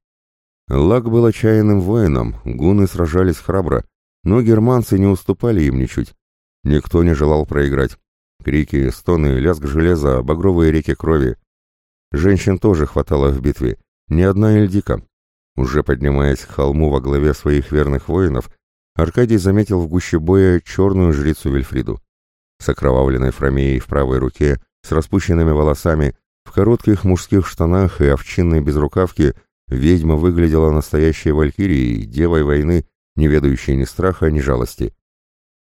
Лак был отчаянным воином, гуны сражались храбро, но германцы не уступали им ничуть. Никто не желал проиграть. Крики, стоны, лязг железа, багровые реки крови. Женщин тоже хватало в битве. Ни одна Эльдика. Уже поднимаясь к холму во главе своих верных воинов, Аркадий заметил в гуще боя черную жрицу Вильфриду. С окровавленной фрамеей в правой руке, с распущенными волосами, в коротких мужских штанах и овчинной безрукавке ведьма выглядела настоящей валькирией, девой войны, не ведающей ни страха, ни жалости.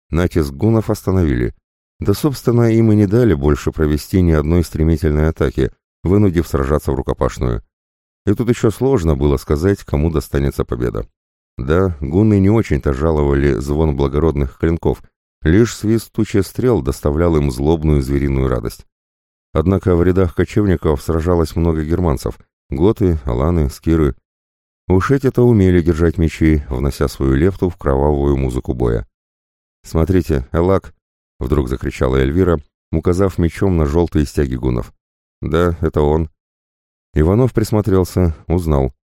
Натиск гунов остановили. Да, собственно, им и не дали больше провести ни одной стремительной атаки, вынудив сражаться в рукопашную. И тут еще сложно было сказать, кому достанется победа. Да, гунны не очень-то жаловали звон благородных клинков, лишь свист тучи стрел доставлял им злобную звериную радость. Однако в рядах кочевников сражалось много германцев, готы, аланы, скиры. Уж эти-то умели держать мечи, внося свою лепту в кровавую музыку боя. «Смотрите, Элак!» — вдруг закричала Эльвира, указав мечом на желтые стяги гунов. «Да, это он». Иванов присмотрелся, узнал.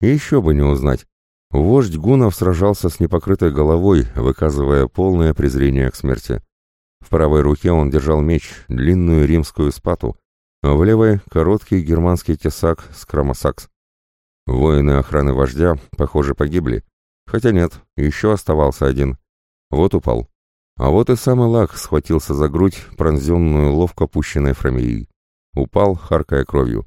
И еще бы не узнать. Вождь гунов сражался с непокрытой головой, выказывая полное презрение к смерти. В правой руке он держал меч, длинную римскую спату, а в левой — короткий германский тесак с кромосакс. Воины охраны вождя, похоже, погибли. Хотя нет, еще оставался один. Вот упал. А вот и сам Элак схватился за грудь, пронзенную ловко пущенной фрамией. Упал, харкая кровью.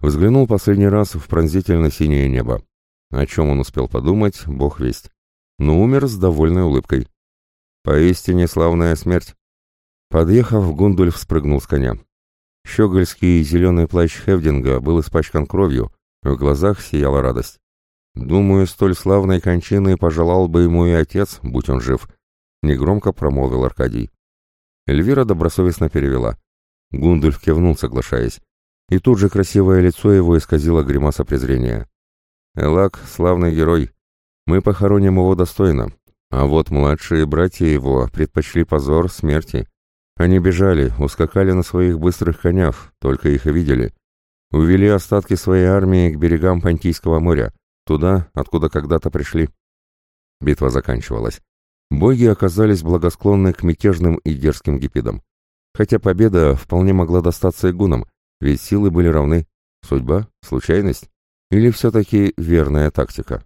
Взглянул последний раз в пронзительно-синее небо. О чем он успел подумать, бог весть. Но умер с довольной улыбкой. Поистине славная смерть. Подъехав, Гундульф спрыгнул с коня. Щегольский зеленый плащ Хевдинга был испачкан кровью, в глазах сияла радость. Думаю, столь славной кончины пожелал бы ему и отец, будь он жив, — негромко промолвил Аркадий. Эльвира добросовестно перевела. Гундульф кивнул, соглашаясь. И тут же красивое лицо его исказило гримаса презрения. «Элак — славный герой. Мы похороним его достойно. А вот младшие братья его предпочли позор смерти. Они бежали, ускакали на своих быстрых конях, только их и видели. Увели остатки своей армии к берегам Понтийского моря, туда, откуда когда-то пришли. Битва заканчивалась. Боги оказались благосклонны к мятежным и дерзким гипидам. Хотя победа вполне могла достаться игунам, ведь силы были равны. Судьба? Случайность? Или все-таки верная тактика?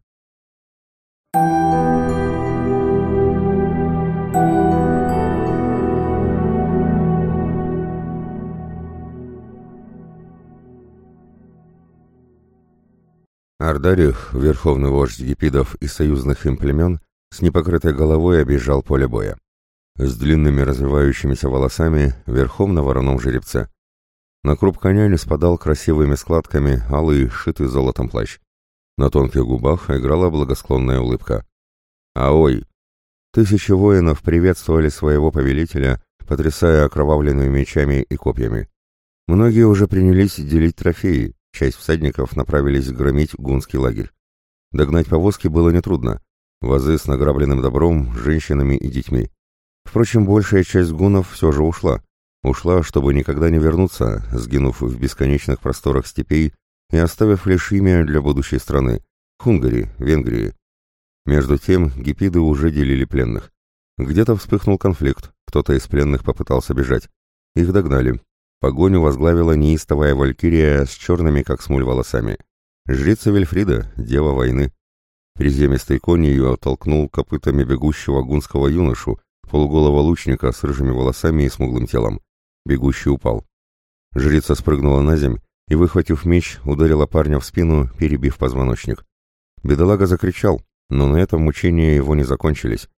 Ардарих, верховный вождь гипидов и союзных им племен, с непокрытой головой объезжал поле боя. С длинными развивающимися волосами, верхом на вороном жеребце. На круп коня не спадал красивыми складками алый, шитый золотом плащ. На тонких губах играла благосклонная улыбка. «Аой!» Тысячи воинов приветствовали своего повелителя, потрясая окровавленными мечами и копьями. Многие уже принялись делить трофеи, часть всадников направились громить гунский лагерь. Догнать повозки было нетрудно. Вазы с награбленным добром, женщинами и детьми. Впрочем, большая часть гунов все же ушла. Ушла, чтобы никогда не вернуться, сгинув в бесконечных просторах степей и оставив лишь имя для будущей страны — Хунгари, Венгрии. Между тем гипиды уже делили пленных. Где-то вспыхнул конфликт, кто-то из пленных попытался бежать. Их догнали. Погоню возглавила неистовая валькирия с черными, как смуль, волосами. Жрица Вильфрида, дева войны. Приземистый конь ее толкнул копытами бегущего гунского юношу, полуголого лучника с рыжими волосами и смуглым телом. Бегущий упал. Жрица спрыгнула на земь и, выхватив меч, ударила парня в спину, перебив позвоночник. Бедолага закричал, но на этом мучения его не закончились.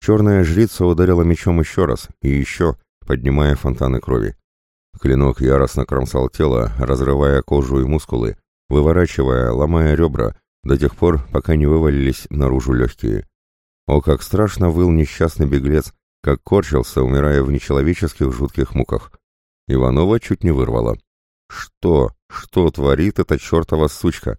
Черная жрица ударила мечом еще раз и еще, поднимая фонтаны крови. Клинок яростно кромсал тело, разрывая кожу и мускулы, выворачивая, ломая ребра, до тех пор, пока не вывалились наружу легкие. О, как страшно выл несчастный беглец, как корчился, умирая в нечеловеческих жутких муках. Иванова чуть не вырвала. «Что? Что творит эта чертова сучка?»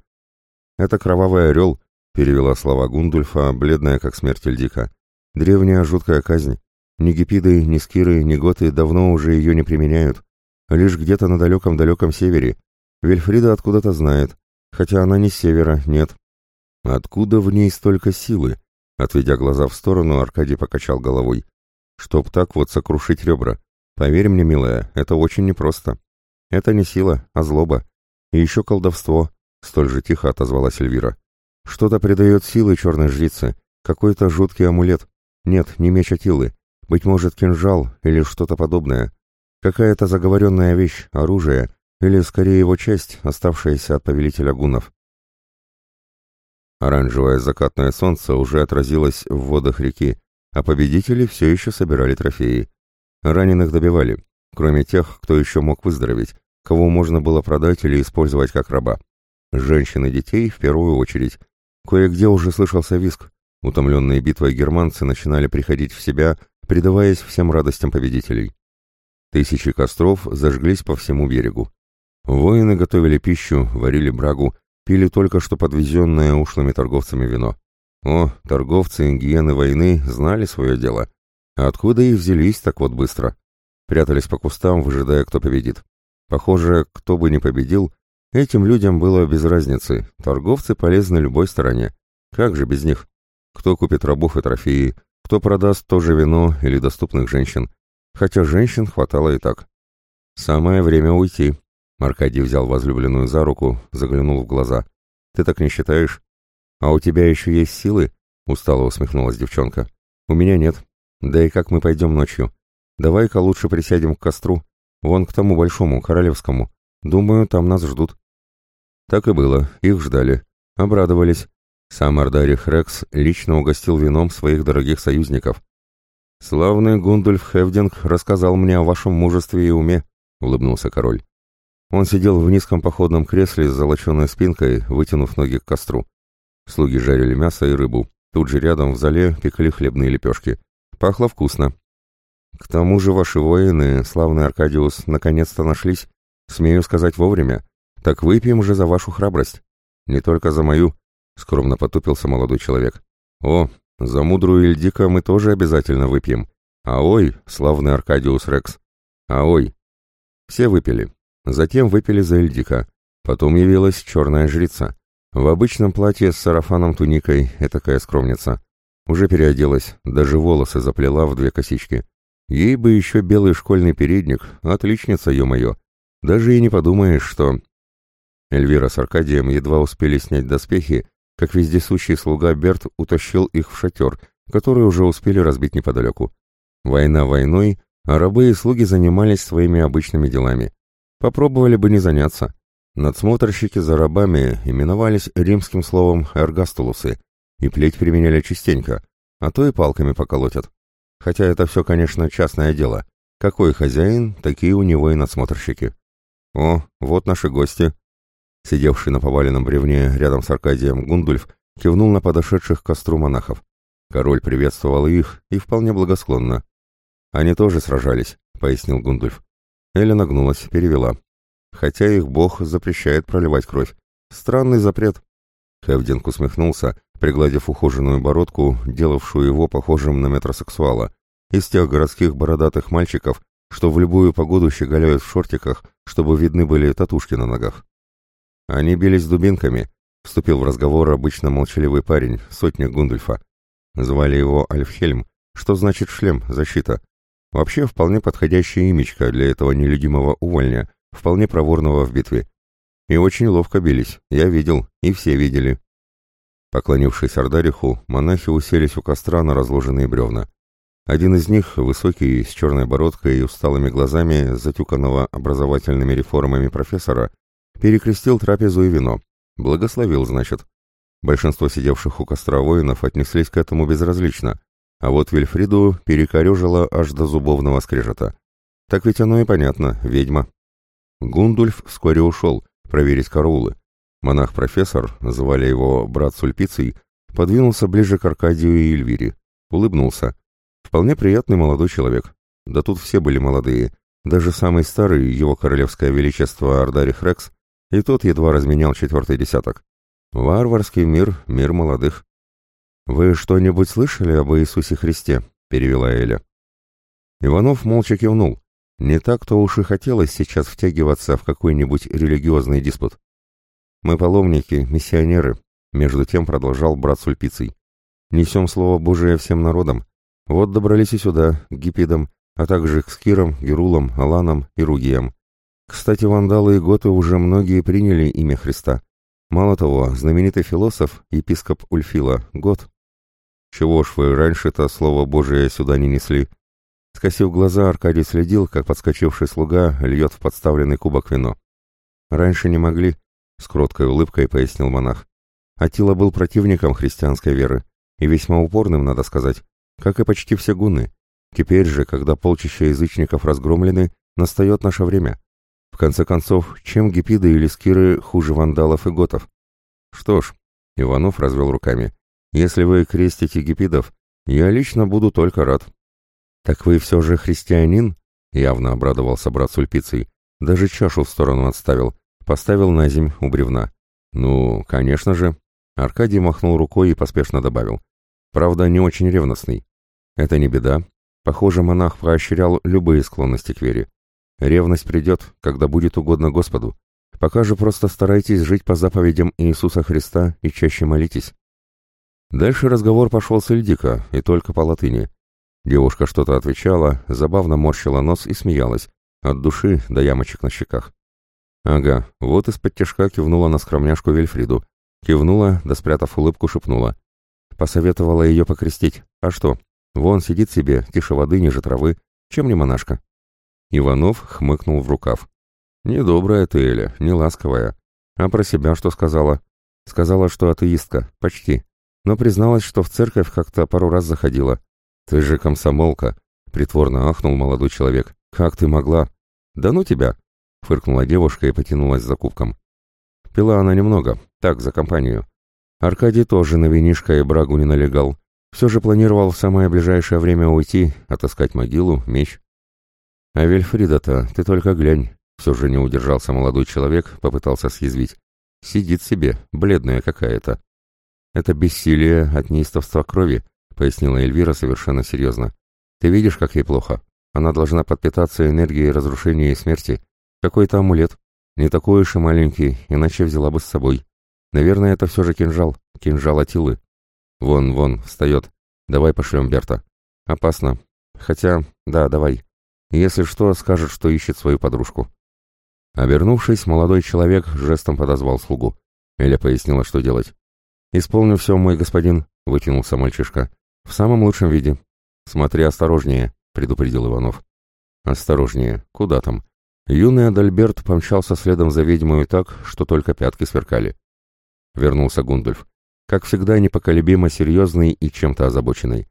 «Это кровавый орел», — перевела слова Гундульфа, бледная как смерть Эльдика. «Древняя жуткая казнь. Ни гипиды, ни скиры, ни готы давно уже ее не применяют. Лишь где-то на далеком-далеком севере. Вильфрида откуда-то знает, хотя она не с севера, нет. Откуда в ней столько силы? Отведя глаза в сторону, Аркадий покачал головой. Чтоб так вот сокрушить ребра. Поверь мне, милая, это очень непросто. Это не сила, а злоба. И еще колдовство, столь же тихо отозвалась Эльвира. Что-то придает силы черной жрице, какой-то жуткий амулет. Нет, не меч Атилы. Быть может, кинжал или что-то подобное. Какая-то заговоренная вещь, оружие, или скорее его часть, оставшаяся от повелителя гуннов. Оранжевое закатное солнце уже отразилось в водах реки, а победители все еще собирали трофеи. Раненых добивали, кроме тех, кто еще мог выздороветь, кого можно было продать или использовать как раба. Женщин и детей в первую очередь. Кое-где уже слышался виск. Утомленные битвой германцы начинали приходить в себя, предаваясь всем радостям победителей. Тысячи костров зажглись по всему берегу. Воины готовили пищу, варили брагу, пили только что подвезенное ушлыми торговцами вино. О, торговцы гиены войны знали свое дело. Откуда их взялись так вот быстро? Прятались по кустам, выжидая, кто победит. Похоже, кто бы ни победил, этим людям было без разницы. Торговцы полезны любой стороне. Как же без них? Кто купит рабов и трофеи? Кто продаст то же вино или доступных женщин? Хотя женщин хватало и так. «Самое время уйти», — Аркадий взял возлюбленную за руку, заглянул в глаза. «Ты так не считаешь? А у тебя еще есть силы?» — устало усмехнулась девчонка. «У меня нет. Да и как мы пойдем ночью? Давай-ка лучше присядем к костру, вон к тому большому, королевскому. Думаю, там нас ждут». Так и было, их ждали. Обрадовались. Сам Ардарих Рекс лично угостил вином своих дорогих союзников. «Славный Гундульф Хевдинг рассказал мне о вашем мужестве и уме», — улыбнулся король. Он сидел в низком походном кресле с золоченой спинкой, вытянув ноги к костру. Слуги жарили мясо и рыбу. Тут же рядом в зале пекли хлебные лепешки. Пахло вкусно. К тому же ваши воины, славный Аркадиус, наконец-то нашлись. Смею сказать вовремя. Так выпьем же за вашу храбрость. Не только за мою, — скромно потупился молодой человек. О, за мудрую Ильдика мы тоже обязательно выпьем. А ой, славный Аркадиус Рекс. А ой. Все выпили. Затем выпили за Ильдика. Потом явилась черная жрица. В обычном платье с сарафаном-туникой, этакая скромница. Уже переоделась, даже волосы заплела в две косички. Ей бы еще белый школьный передник, отличница, ё-моё. Даже и не подумаешь, что... Эльвира с Аркадием едва успели снять доспехи, как вездесущий слуга Берт утащил их в шатер, который уже успели разбить неподалеку. Война войной, а рабы и слуги занимались своими обычными делами. Попробовали бы не заняться. Надсмотрщики за рабами именовались римским словом «эргастулусы», и плеть применяли частенько, а то и палками поколотят. Хотя это все, конечно, частное дело. Какой хозяин, такие у него и надсмотрщики. О, вот наши гости, Сидевший на поваленном бревне рядом с Аркадием Гундульф кивнул на подошедших к костру монахов. Король приветствовал их и вполне благосклонно. «Они тоже сражались», — пояснил Гундульф. Эля нагнулась, перевела. «Хотя их бог запрещает проливать кровь. Странный запрет». Хевдинг усмехнулся, пригладив ухоженную бородку, делавшую его похожим на метросексуала, из тех городских бородатых мальчиков, что в любую погоду щеголяют в шортиках, чтобы видны были татушки на ногах. Они бились дубинками, вступил в разговор обычно молчаливый парень, сотник Гундульфа. Звали его Альфхельм, что значит шлем, защита. Вообще вполне подходящая имечко для этого нелюдимого увольня, вполне проворного в битве. И очень ловко бились, я видел, и все видели. Поклонившись Ардариху, монахи уселись у костра на разложенные бревна. Один из них, высокий, с черной бородкой и усталыми глазами, затюканного образовательными реформами профессора, перекрестил трапезу и вино. Благословил, значит. Большинство сидевших у костра воинов отнеслись к этому безразлично, а вот Вильфриду перекорежило аж до зубовного скрежета. Так ведь оно и понятно, ведьма. Гундульф вскоре ушел, проверить караулы. Монах-профессор, звали его брат Сульпицей, подвинулся ближе к Аркадию и Эльвире. Улыбнулся. Вполне приятный молодой человек. Да тут все были молодые. Даже самый старый, его королевское величество Ардарих Рекс, и тот едва разменял четвертый десяток. Варварский мир, мир молодых. «Вы что-нибудь слышали об Иисусе Христе?» — перевела Эля. Иванов молча кивнул. Не так-то уж и хотелось сейчас втягиваться в какой-нибудь религиозный диспут. «Мы паломники, миссионеры», — между тем продолжал брат Сульпицей. «Несем Слово Божие всем народам, вот добрались и сюда, к гипидам, а также к скирам, герулам, аланам и ругиям. Кстати, вандалы и готы уже многие приняли имя Христа. Мало того, знаменитый философ, епископ Ульфила, гот. Чего ж вы раньше-то слово Божие сюда не несли? Скосив глаза, Аркадий следил, как подскочивший слуга льет в подставленный кубок вино. «Раньше не могли», — с кроткой улыбкой пояснил монах. Атила был противником христианской веры, и весьма упорным, надо сказать как и почти все гунны. Теперь же, когда полчища язычников разгромлены, настает наше время. Конце концов, чем гипиды или скиры хуже вандалов и готов? Что ж, Иванов развел руками. Если вы крестите гипидов, я лично буду только рад. Так вы все же христианин? Явно обрадовался брат Сульпицей. Даже чашу в сторону отставил. Поставил на земь у бревна. Ну, конечно же. Аркадий махнул рукой и поспешно добавил. Правда, не очень ревностный. Это не беда. Похоже, монах поощрял любые склонности к вере. Ревность придет, когда будет угодно Господу. Пока же просто старайтесь жить по заповедям Иисуса Христа и чаще молитесь. Дальше разговор пошел с Эльдика, и только по латыни. Девушка что-то отвечала, забавно морщила нос и смеялась, от души до ямочек на щеках. Ага, вот из-под тяжка кивнула на скромняшку Вильфриду. Кивнула, да спрятав улыбку, шепнула. Посоветовала ее покрестить. А что, Вон сидит себе, тише воды, ниже травы. Чем не монашка? Иванов хмыкнул в рукав. Недобрая ты, Эля, не ласковая. А про себя что сказала? Сказала, что атеистка, почти. Но призналась, что в церковь как-то пару раз заходила. Ты же комсомолка, притворно ахнул молодой человек. Как ты могла? Да ну тебя, фыркнула девушка и потянулась за кубком. Пила она немного, так, за компанию. Аркадий тоже на винишко и брагу не налегал, все же планировал в самое ближайшее время уйти, отыскать могилу, меч. А Вильфрида-то, ты только глянь. Все же не удержался молодой человек, попытался съязвить. Сидит себе, бледная какая-то. Это бессилие от неистовства крови, пояснила Эльвира совершенно серьезно. Ты видишь, как ей плохо? Она должна подпитаться энергией разрушения и смерти. Какой-то амулет. Не такой уж и маленький, иначе взяла бы с собой. Наверное, это все же кинжал. Кинжал Атилы. Вон, вон, встает. Давай пошлем Берта. Опасно. Хотя, да, давай. Если что, скажет, что ищет свою подружку. Обернувшись, молодой человек жестом подозвал слугу. Эля пояснила, что делать. «Исполню все, мой господин», — вытянулся мальчишка. «В самом лучшем виде». «Смотри осторожнее», — предупредил Иванов. «Осторожнее. Куда там?» Юный Адальберт помчался следом за ведьмой так, что только пятки сверкали. Вернулся Гундульф как всегда непоколебимо серьезный и чем-то озабоченный.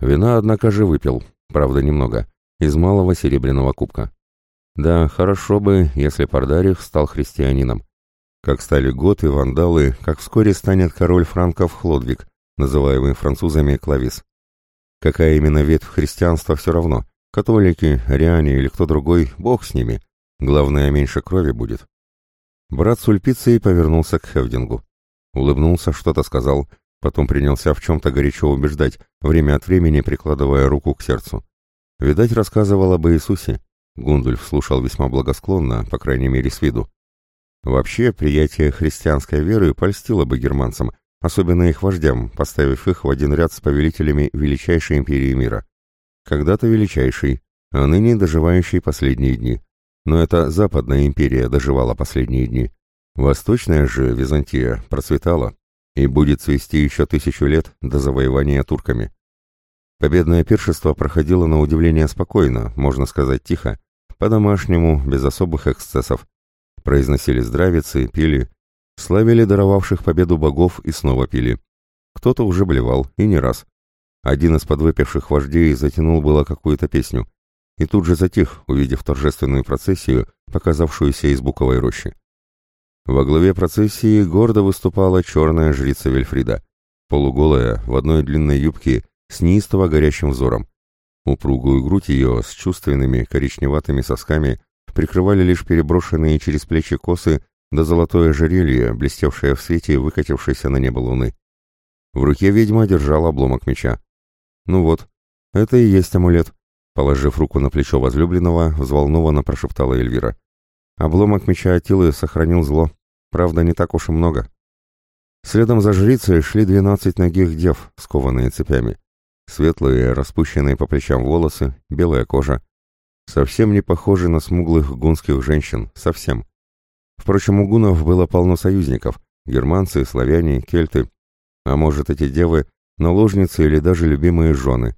Вина, однако же, выпил, правда немного, из малого серебряного кубка. Да, хорошо бы, если Пардарих стал христианином. Как стали готы, вандалы, как вскоре станет король франков Хлодвиг, называемый французами клавис. Какая именно ветвь христианства все равно, католики, ариане или кто другой, бог с ними, главное, меньше крови будет. Брат Сульпицей повернулся к Хевдингу. Улыбнулся, что-то сказал, потом принялся в чем-то горячо убеждать, время от времени прикладывая руку к сердцу. Видать, рассказывал об Иисусе. Гундульф слушал весьма благосклонно, по крайней мере, с виду. Вообще, приятие христианской веры польстило бы германцам, особенно их вождям, поставив их в один ряд с повелителями величайшей империи мира. Когда-то величайшей, а ныне доживающей последние дни. Но это Западная империя доживала последние дни. Восточная же, Византия, процветала и будет цвести еще тысячу лет до завоевания турками. Победное пиршество проходило на удивление спокойно, можно сказать тихо, по-домашнему, без особых эксцессов. Произносили здравицы, пили, славили даровавших победу богов и снова пили. Кто-то уже блевал, и не раз. Один из подвыпивших вождей затянул было какую-то песню, и тут же затих, увидев торжественную процессию, показавшуюся из буковой рощи. Во главе процессии гордо выступала черная жрица Вельфрида, полуголая, в одной длинной юбке с неистово горящим взором. Упругую грудь ее с чувственными коричневатыми сосками прикрывали лишь переброшенные через плечи косы да золотое ожерелье, блестевшее в свете выкатившейся на небо луны. В руке ведьма держала обломок меча. «Ну вот, это и есть амулет», — положив руку на плечо возлюбленного, взволнованно прошептала Эльвира. «Обломок меча Атилы сохранил зло, правда, не так уж и много». Следом за жрицей шли двенадцать ногих дев, скованные цепями. Светлые, распущенные по плечам волосы, белая кожа. Совсем не похожи на смуглых гунских женщин, совсем. Впрочем, у гунов было полно союзников, германцы, славяне, кельты. А может, эти девы — наложницы или даже любимые жены.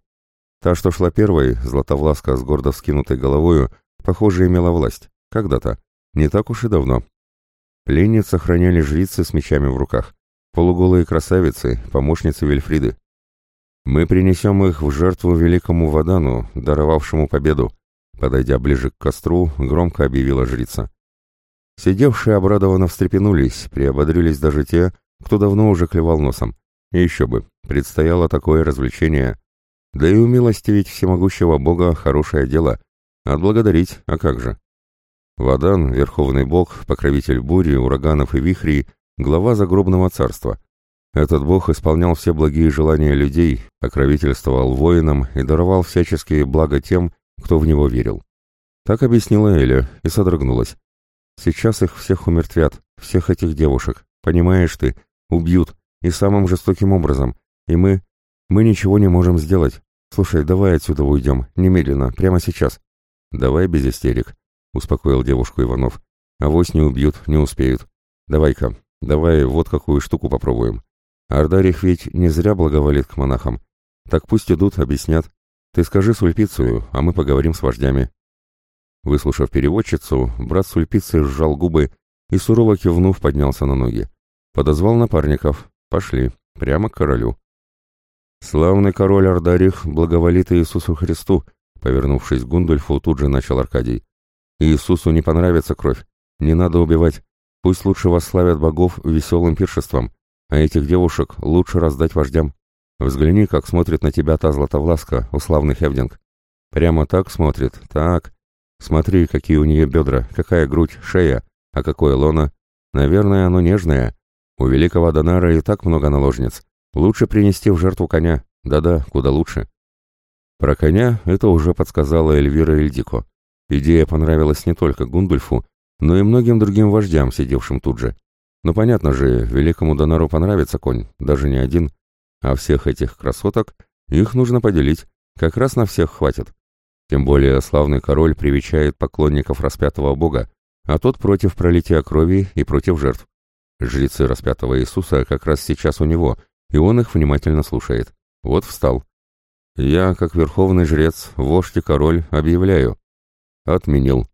Та, что шла первой, Златовласка с гордо вскинутой головою, похоже, имела власть. Когда-то. Не так уж и давно. Пленниц охраняли жрицы с мечами в руках. Полуголые красавицы, помощницы Вильфриды. Мы принесем их в жертву великому Вадану, даровавшему победу, подойдя ближе к костру, громко объявила жрица. Сидевшие обрадованно встрепенулись, приободрились даже те, кто давно уже клевал носом. И еще бы, предстояло такое развлечение. Да и умилостивить всемогущего бога хорошее дело. Отблагодарить, а как же? Вадан, верховный бог, покровитель бури, ураганов и вихрей, глава загробного царства. Этот бог исполнял все благие желания людей, покровительствовал воинам и даровал всяческие блага тем, кто в него верил. Так объяснила Эля и содрогнулась. Сейчас их всех умертвят, всех этих девушек, понимаешь ты, убьют, и самым жестоким образом, и мы... мы ничего не можем сделать. Слушай, давай отсюда уйдем, немедленно, прямо сейчас. Давай без истерик, успокоил девушку Иванов. Авось не убьют, не успеют. Давай-ка, давай вот какую штуку попробуем. Ардарих ведь не зря благоволит к монахам. Так пусть идут, объяснят. Ты скажи Сульпицию, а мы поговорим с вождями». Выслушав переводчицу, брат Сульпицы сжал губы и, сурово кивнув, поднялся на ноги. Подозвал напарников. Пошли, прямо к королю. «Славный король Ардарих благоволит Иисусу Христу», повернувшись к Гундульфу, тут же начал Аркадий. «Иисусу не понравится кровь. Не надо убивать. Пусть лучше восславят богов веселым пиршеством а этих девушек лучше раздать вождям. Взгляни, как смотрит на тебя та Златовласка, уславный Хевдинг. Прямо так смотрит, так. Смотри, какие у нее бедра, какая грудь, шея, а какое лоно. Наверное, оно нежное. У великого Донара и так много наложниц. Лучше принести в жертву коня. Да-да, куда лучше. Про коня это уже подсказала Эльвира Эльдико. Идея понравилась не только Гундульфу, но и многим другим вождям, сидевшим тут же. Ну понятно же, великому Донору понравится конь, даже не один. А всех этих красоток их нужно поделить, как раз на всех хватит. Тем более славный король привечает поклонников распятого бога, а тот против пролития крови и против жертв. Жрецы распятого Иисуса как раз сейчас у него, и он их внимательно слушает. Вот встал. Я, как верховный жрец, вождь и король, объявляю. Отменил.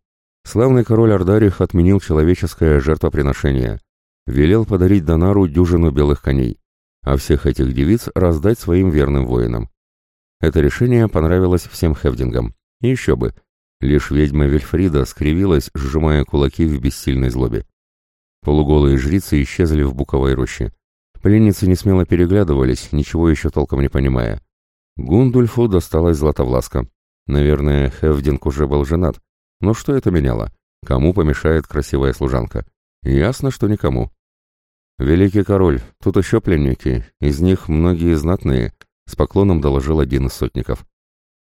Славный король Ардарих отменил человеческое жертвоприношение велел подарить Донару дюжину белых коней, а всех этих девиц раздать своим верным воинам. Это решение понравилось всем хевдингам. И еще бы. Лишь ведьма Вильфрида скривилась, сжимая кулаки в бессильной злобе. Полуголые жрицы исчезли в буковой роще. Пленницы не смело переглядывались, ничего еще толком не понимая. Гундульфу досталась Златовласка. Наверное, Хевдинг уже был женат. Но что это меняло? Кому помешает красивая служанка? Ясно, что никому. «Великий король, тут еще пленники, из них многие знатные», — с поклоном доложил один из сотников.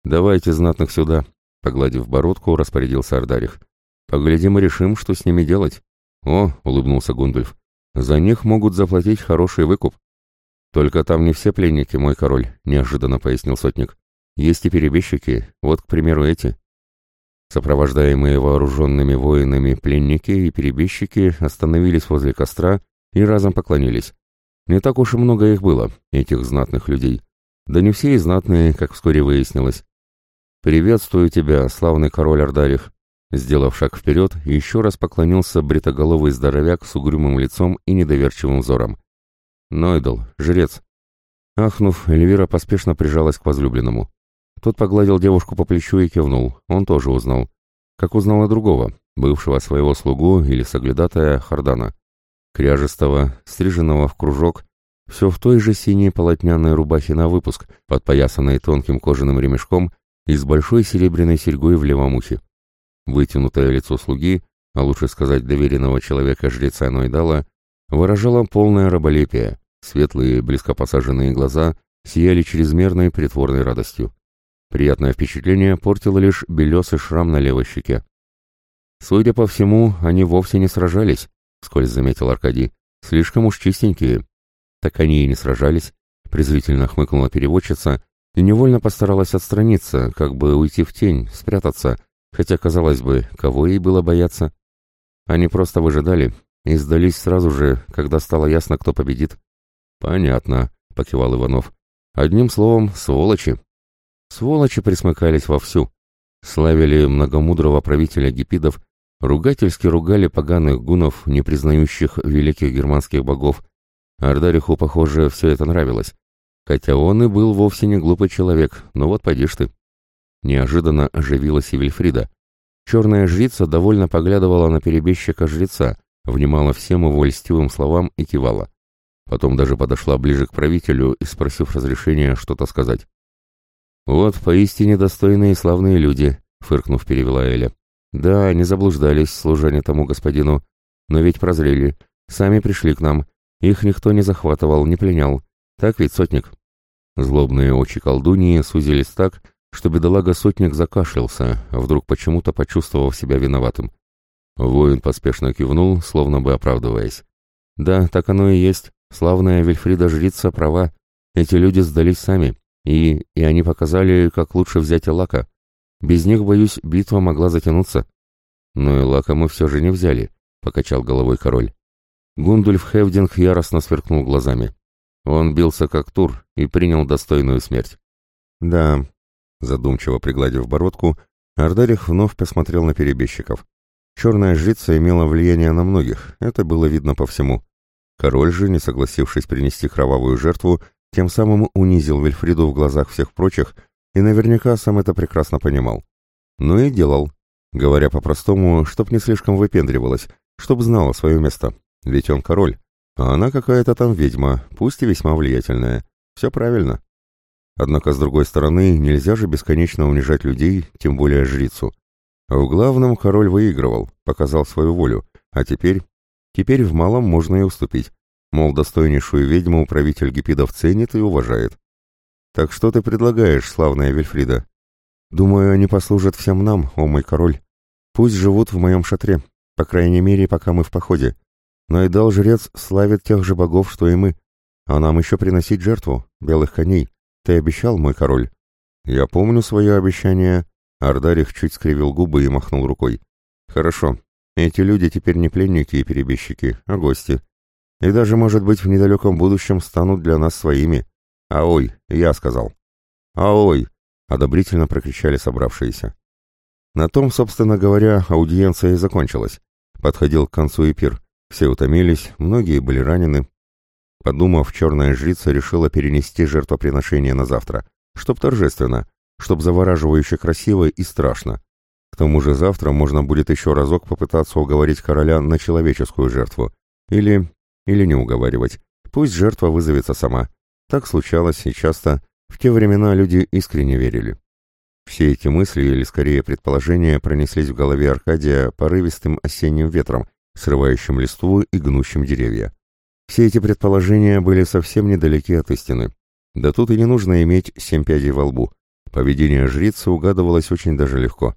«Давайте знатных сюда», — погладив бородку, распорядился Ардарих. «Поглядим и решим, что с ними делать». «О», — улыбнулся Гундульф, — «за них могут заплатить хороший выкуп». «Только там не все пленники, мой король», — неожиданно пояснил сотник. «Есть и перебежчики, вот, к примеру, эти». Сопровождаемые вооруженными воинами пленники и перебежчики остановились возле костра и разом поклонились. Не так уж и много их было, этих знатных людей. Да не все и знатные, как вскоре выяснилось. «Приветствую тебя, славный король Ардарих!» Сделав шаг вперед, еще раз поклонился бритоголовый здоровяк с угрюмым лицом и недоверчивым взором. «Нойдл, жрец!» Ахнув, Эльвира поспешно прижалась к возлюбленному. Тот погладил девушку по плечу и кивнул, он тоже узнал. Как узнал и другого, бывшего своего слугу или соглядатая Хардана кряжестого, стриженного в кружок, все в той же синей полотняной рубахе на выпуск, подпоясанной тонким кожаным ремешком и с большой серебряной серьгой в левом ухе. Вытянутое лицо слуги, а лучше сказать доверенного человека-жреца Нойдала, выражало полное раболепие, светлые, близко посаженные глаза сияли чрезмерной притворной радостью. Приятное впечатление портило лишь белесый шрам на левой щеке. Судя по всему, они вовсе не сражались, вскользь заметил Аркадий. «Слишком уж чистенькие». Так они и не сражались, презрительно хмыкнула переводчица и невольно постаралась отстраниться, как бы уйти в тень, спрятаться, хотя, казалось бы, кого ей было бояться. Они просто выжидали и сдались сразу же, когда стало ясно, кто победит. «Понятно», — покивал Иванов. «Одним словом, сволочи». Сволочи присмыкались вовсю. Славили многомудрого правителя гипидов Ругательски ругали поганых гунов, не признающих великих германских богов. Ардариху, похоже, все это нравилось. Хотя он и был вовсе не глупый человек, но вот поди ты. Неожиданно оживилась и Вильфрида. Черная жрица довольно поглядывала на перебежчика жреца, внимала всем его льстивым словам и кивала. Потом даже подошла ближе к правителю и, спросив разрешения, что-то сказать. «Вот поистине достойные и славные люди», — фыркнув, перевела Эля. Да, не заблуждались, служане тому господину. Но ведь прозрели. Сами пришли к нам. Их никто не захватывал, не пленял. Так ведь, сотник?» Злобные очи колдуньи сузились так, что бедолага-сотник закашлялся, вдруг почему-то почувствовав себя виноватым. Воин поспешно кивнул, словно бы оправдываясь. «Да, так оно и есть. Славная Вильфрида-жрица права. Эти люди сдались сами, и... и они показали, как лучше взять Элака. Без них, боюсь, битва могла затянуться. Но и лака мы все же не взяли, — покачал головой король. Гундульф Хевдинг яростно сверкнул глазами. Он бился как тур и принял достойную смерть. Да, задумчиво пригладив бородку, Ардарих вновь посмотрел на перебежчиков. Черная жрица имела влияние на многих, это было видно по всему. Король же, не согласившись принести кровавую жертву, тем самым унизил Вильфриду в глазах всех прочих и наверняка сам это прекрасно понимал. Ну и делал, говоря по-простому, чтоб не слишком выпендривалась, чтоб знала свое место, ведь он король, а она какая-то там ведьма, пусть и весьма влиятельная. Все правильно. Однако, с другой стороны, нельзя же бесконечно унижать людей, тем более жрицу. В главном король выигрывал, показал свою волю, а теперь... Теперь в малом можно и уступить. Мол, достойнейшую ведьму правитель Гипидов ценит и уважает. «Так что ты предлагаешь, славная Вильфрида?» «Думаю, они послужат всем нам, о мой король. Пусть живут в моем шатре, по крайней мере, пока мы в походе. Но и дал жрец славит тех же богов, что и мы. А нам еще приносить жертву, белых коней. Ты обещал, мой король?» «Я помню свое обещание». Ардарих чуть скривил губы и махнул рукой. «Хорошо. Эти люди теперь не пленники и перебежчики, а гости. И даже, может быть, в недалеком будущем станут для нас своими. «Аой!» — я сказал. «Аой!» — одобрительно прокричали собравшиеся. На том, собственно говоря, аудиенция и закончилась. Подходил к концу эпир. Все утомились, многие были ранены. Подумав, черная жрица решила перенести жертвоприношение на завтра, чтоб торжественно, чтоб завораживающе красиво и страшно. К тому же завтра можно будет еще разок попытаться уговорить короля на человеческую жертву. Или... или не уговаривать Пусть жертва вызовется сама. Так случалось и часто. В те времена люди искренне верили. Все эти мысли, или скорее предположения, пронеслись в голове Аркадия порывистым осенним ветром, срывающим листву и гнущим деревья. Все эти предположения были совсем недалеки от истины. Да тут и не нужно иметь семь пядей во лбу. Поведение жрицы угадывалось очень даже легко.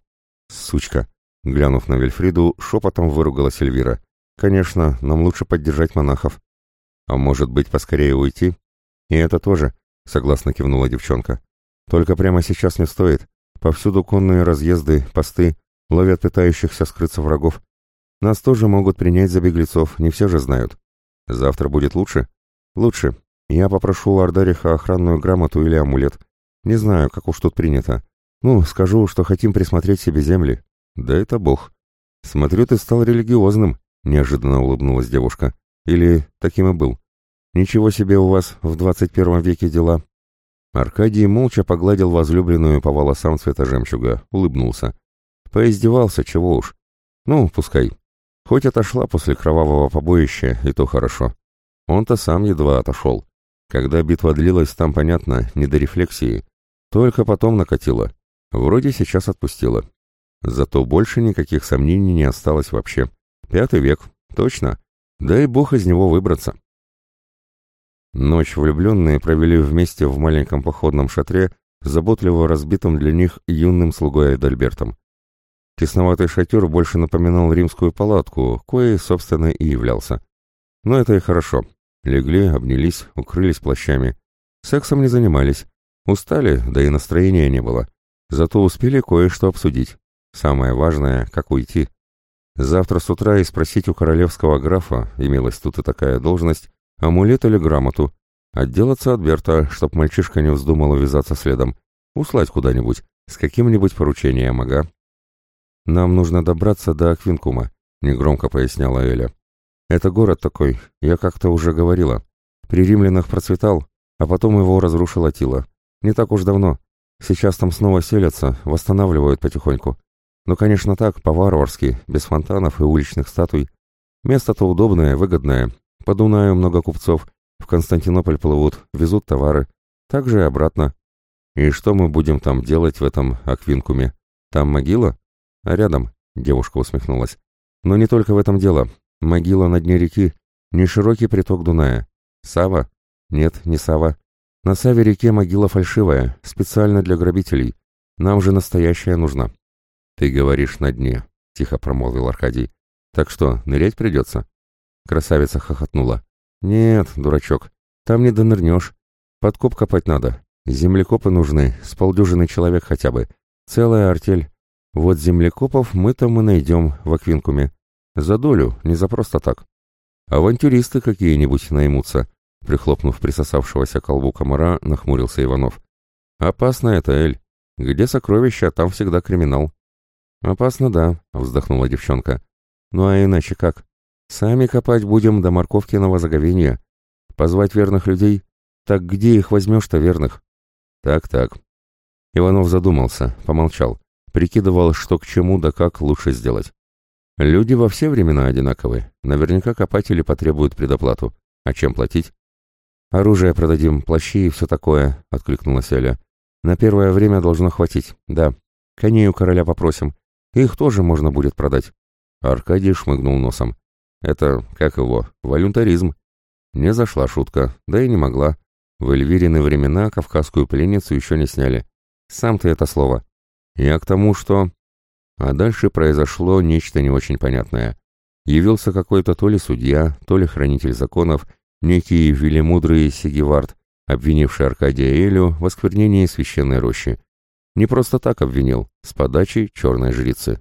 «Сучка!» — глянув на Вильфриду, шепотом выругалась Эльвира. «Конечно, нам лучше поддержать монахов». «А может быть, поскорее уйти?» «И это тоже», — согласно кивнула девчонка. «Только прямо сейчас не стоит. Повсюду конные разъезды, посты, ловят пытающихся скрыться врагов. Нас тоже могут принять за беглецов, не все же знают. Завтра будет лучше? Лучше. Я попрошу у Ардариха охранную грамоту или амулет. Не знаю, как уж тут принято. Ну, скажу, что хотим присмотреть себе земли. Да это бог. Смотрю, ты стал религиозным, неожиданно улыбнулась девушка. Или таким и был. Ничего себе у вас в двадцать первом веке дела. Аркадий молча погладил возлюбленную по волосам цвета жемчуга, улыбнулся. Поиздевался, чего уж. Ну, пускай. Хоть отошла после кровавого побоища, и то хорошо. Он-то сам едва отошел. Когда битва длилась, там, понятно, не до рефлексии. Только потом накатило. Вроде сейчас отпустила. Зато больше никаких сомнений не осталось вообще. Пятый век, точно. Дай бог из него выбраться. Ночь влюбленные провели вместе в маленьком походном шатре, заботливо разбитом для них юным слугой Эдальбертом. Тесноватый шатер больше напоминал римскую палатку, коей, собственно, и являлся. Но это и хорошо. Легли, обнялись, укрылись плащами. Сексом не занимались. Устали, да и настроения не было. Зато успели кое-что обсудить. Самое важное — как уйти. Завтра с утра и спросить у королевского графа, имелась тут и такая должность, амулет или грамоту. Отделаться от Берта, чтоб мальчишка не вздумал увязаться следом. Услать куда-нибудь, с каким-нибудь поручением, ага. «Нам нужно добраться до Аквинкума», — негромко поясняла Эля. «Это город такой, я как-то уже говорила. При римлянах процветал, а потом его разрушил Атила. Не так уж давно. Сейчас там снова селятся, восстанавливают потихоньку. Но, конечно, так, по-варварски, без фонтанов и уличных статуй. Место-то удобное, выгодное. По Дунаю много купцов, в Константинополь плывут, везут товары. Так же и обратно. И что мы будем там делать в этом Аквинкуме? Там могила? А рядом, девушка усмехнулась. Но не только в этом дело. Могила на дне реки, не широкий приток Дуная. Сава? Нет, не Сава. На Саве реке могила фальшивая, специально для грабителей. Нам же настоящая нужна. Ты говоришь на дне, тихо промолвил Аркадий. Так что, нырять придется? Красавица хохотнула. Нет, дурачок, там не донырнешь. Подкоп копать надо. Землекопы нужны, с полдюжины человек хотя бы. Целая артель. Вот землекопов мы там и найдем в Аквинкуме. За долю, не за просто так. Авантюристы какие-нибудь наймутся, прихлопнув присосавшегося колбу комара, нахмурился Иванов. Опасно это, Эль. Где сокровища, там всегда криминал. Опасно, да, вздохнула девчонка. Ну а иначе как? Сами копать будем до морковкиного заговения. Позвать верных людей? Так где их возьмешь-то верных? Так-так. Иванов задумался, помолчал прикидывал, что к чему да как лучше сделать. Люди во все времена одинаковы. Наверняка копатели потребуют предоплату. А чем платить? «Оружие продадим, плащи и все такое», — откликнулась Эля. «На первое время должно хватить, да. Коней у короля попросим. Их тоже можно будет продать». Аркадий шмыгнул носом. «Это, как его, волюнтаризм». Не зашла шутка, да и не могла. В Эльвирины времена кавказскую пленницу еще не сняли. Сам ты это слово. Я к тому, что... А дальше произошло нечто не очень понятное. Явился какой-то то ли судья, то ли хранитель законов, некий велемудрый Сигевард, обвинивший Аркадия Элю в осквернении священной рощи. Не просто так обвинил, с подачи черной жрицы.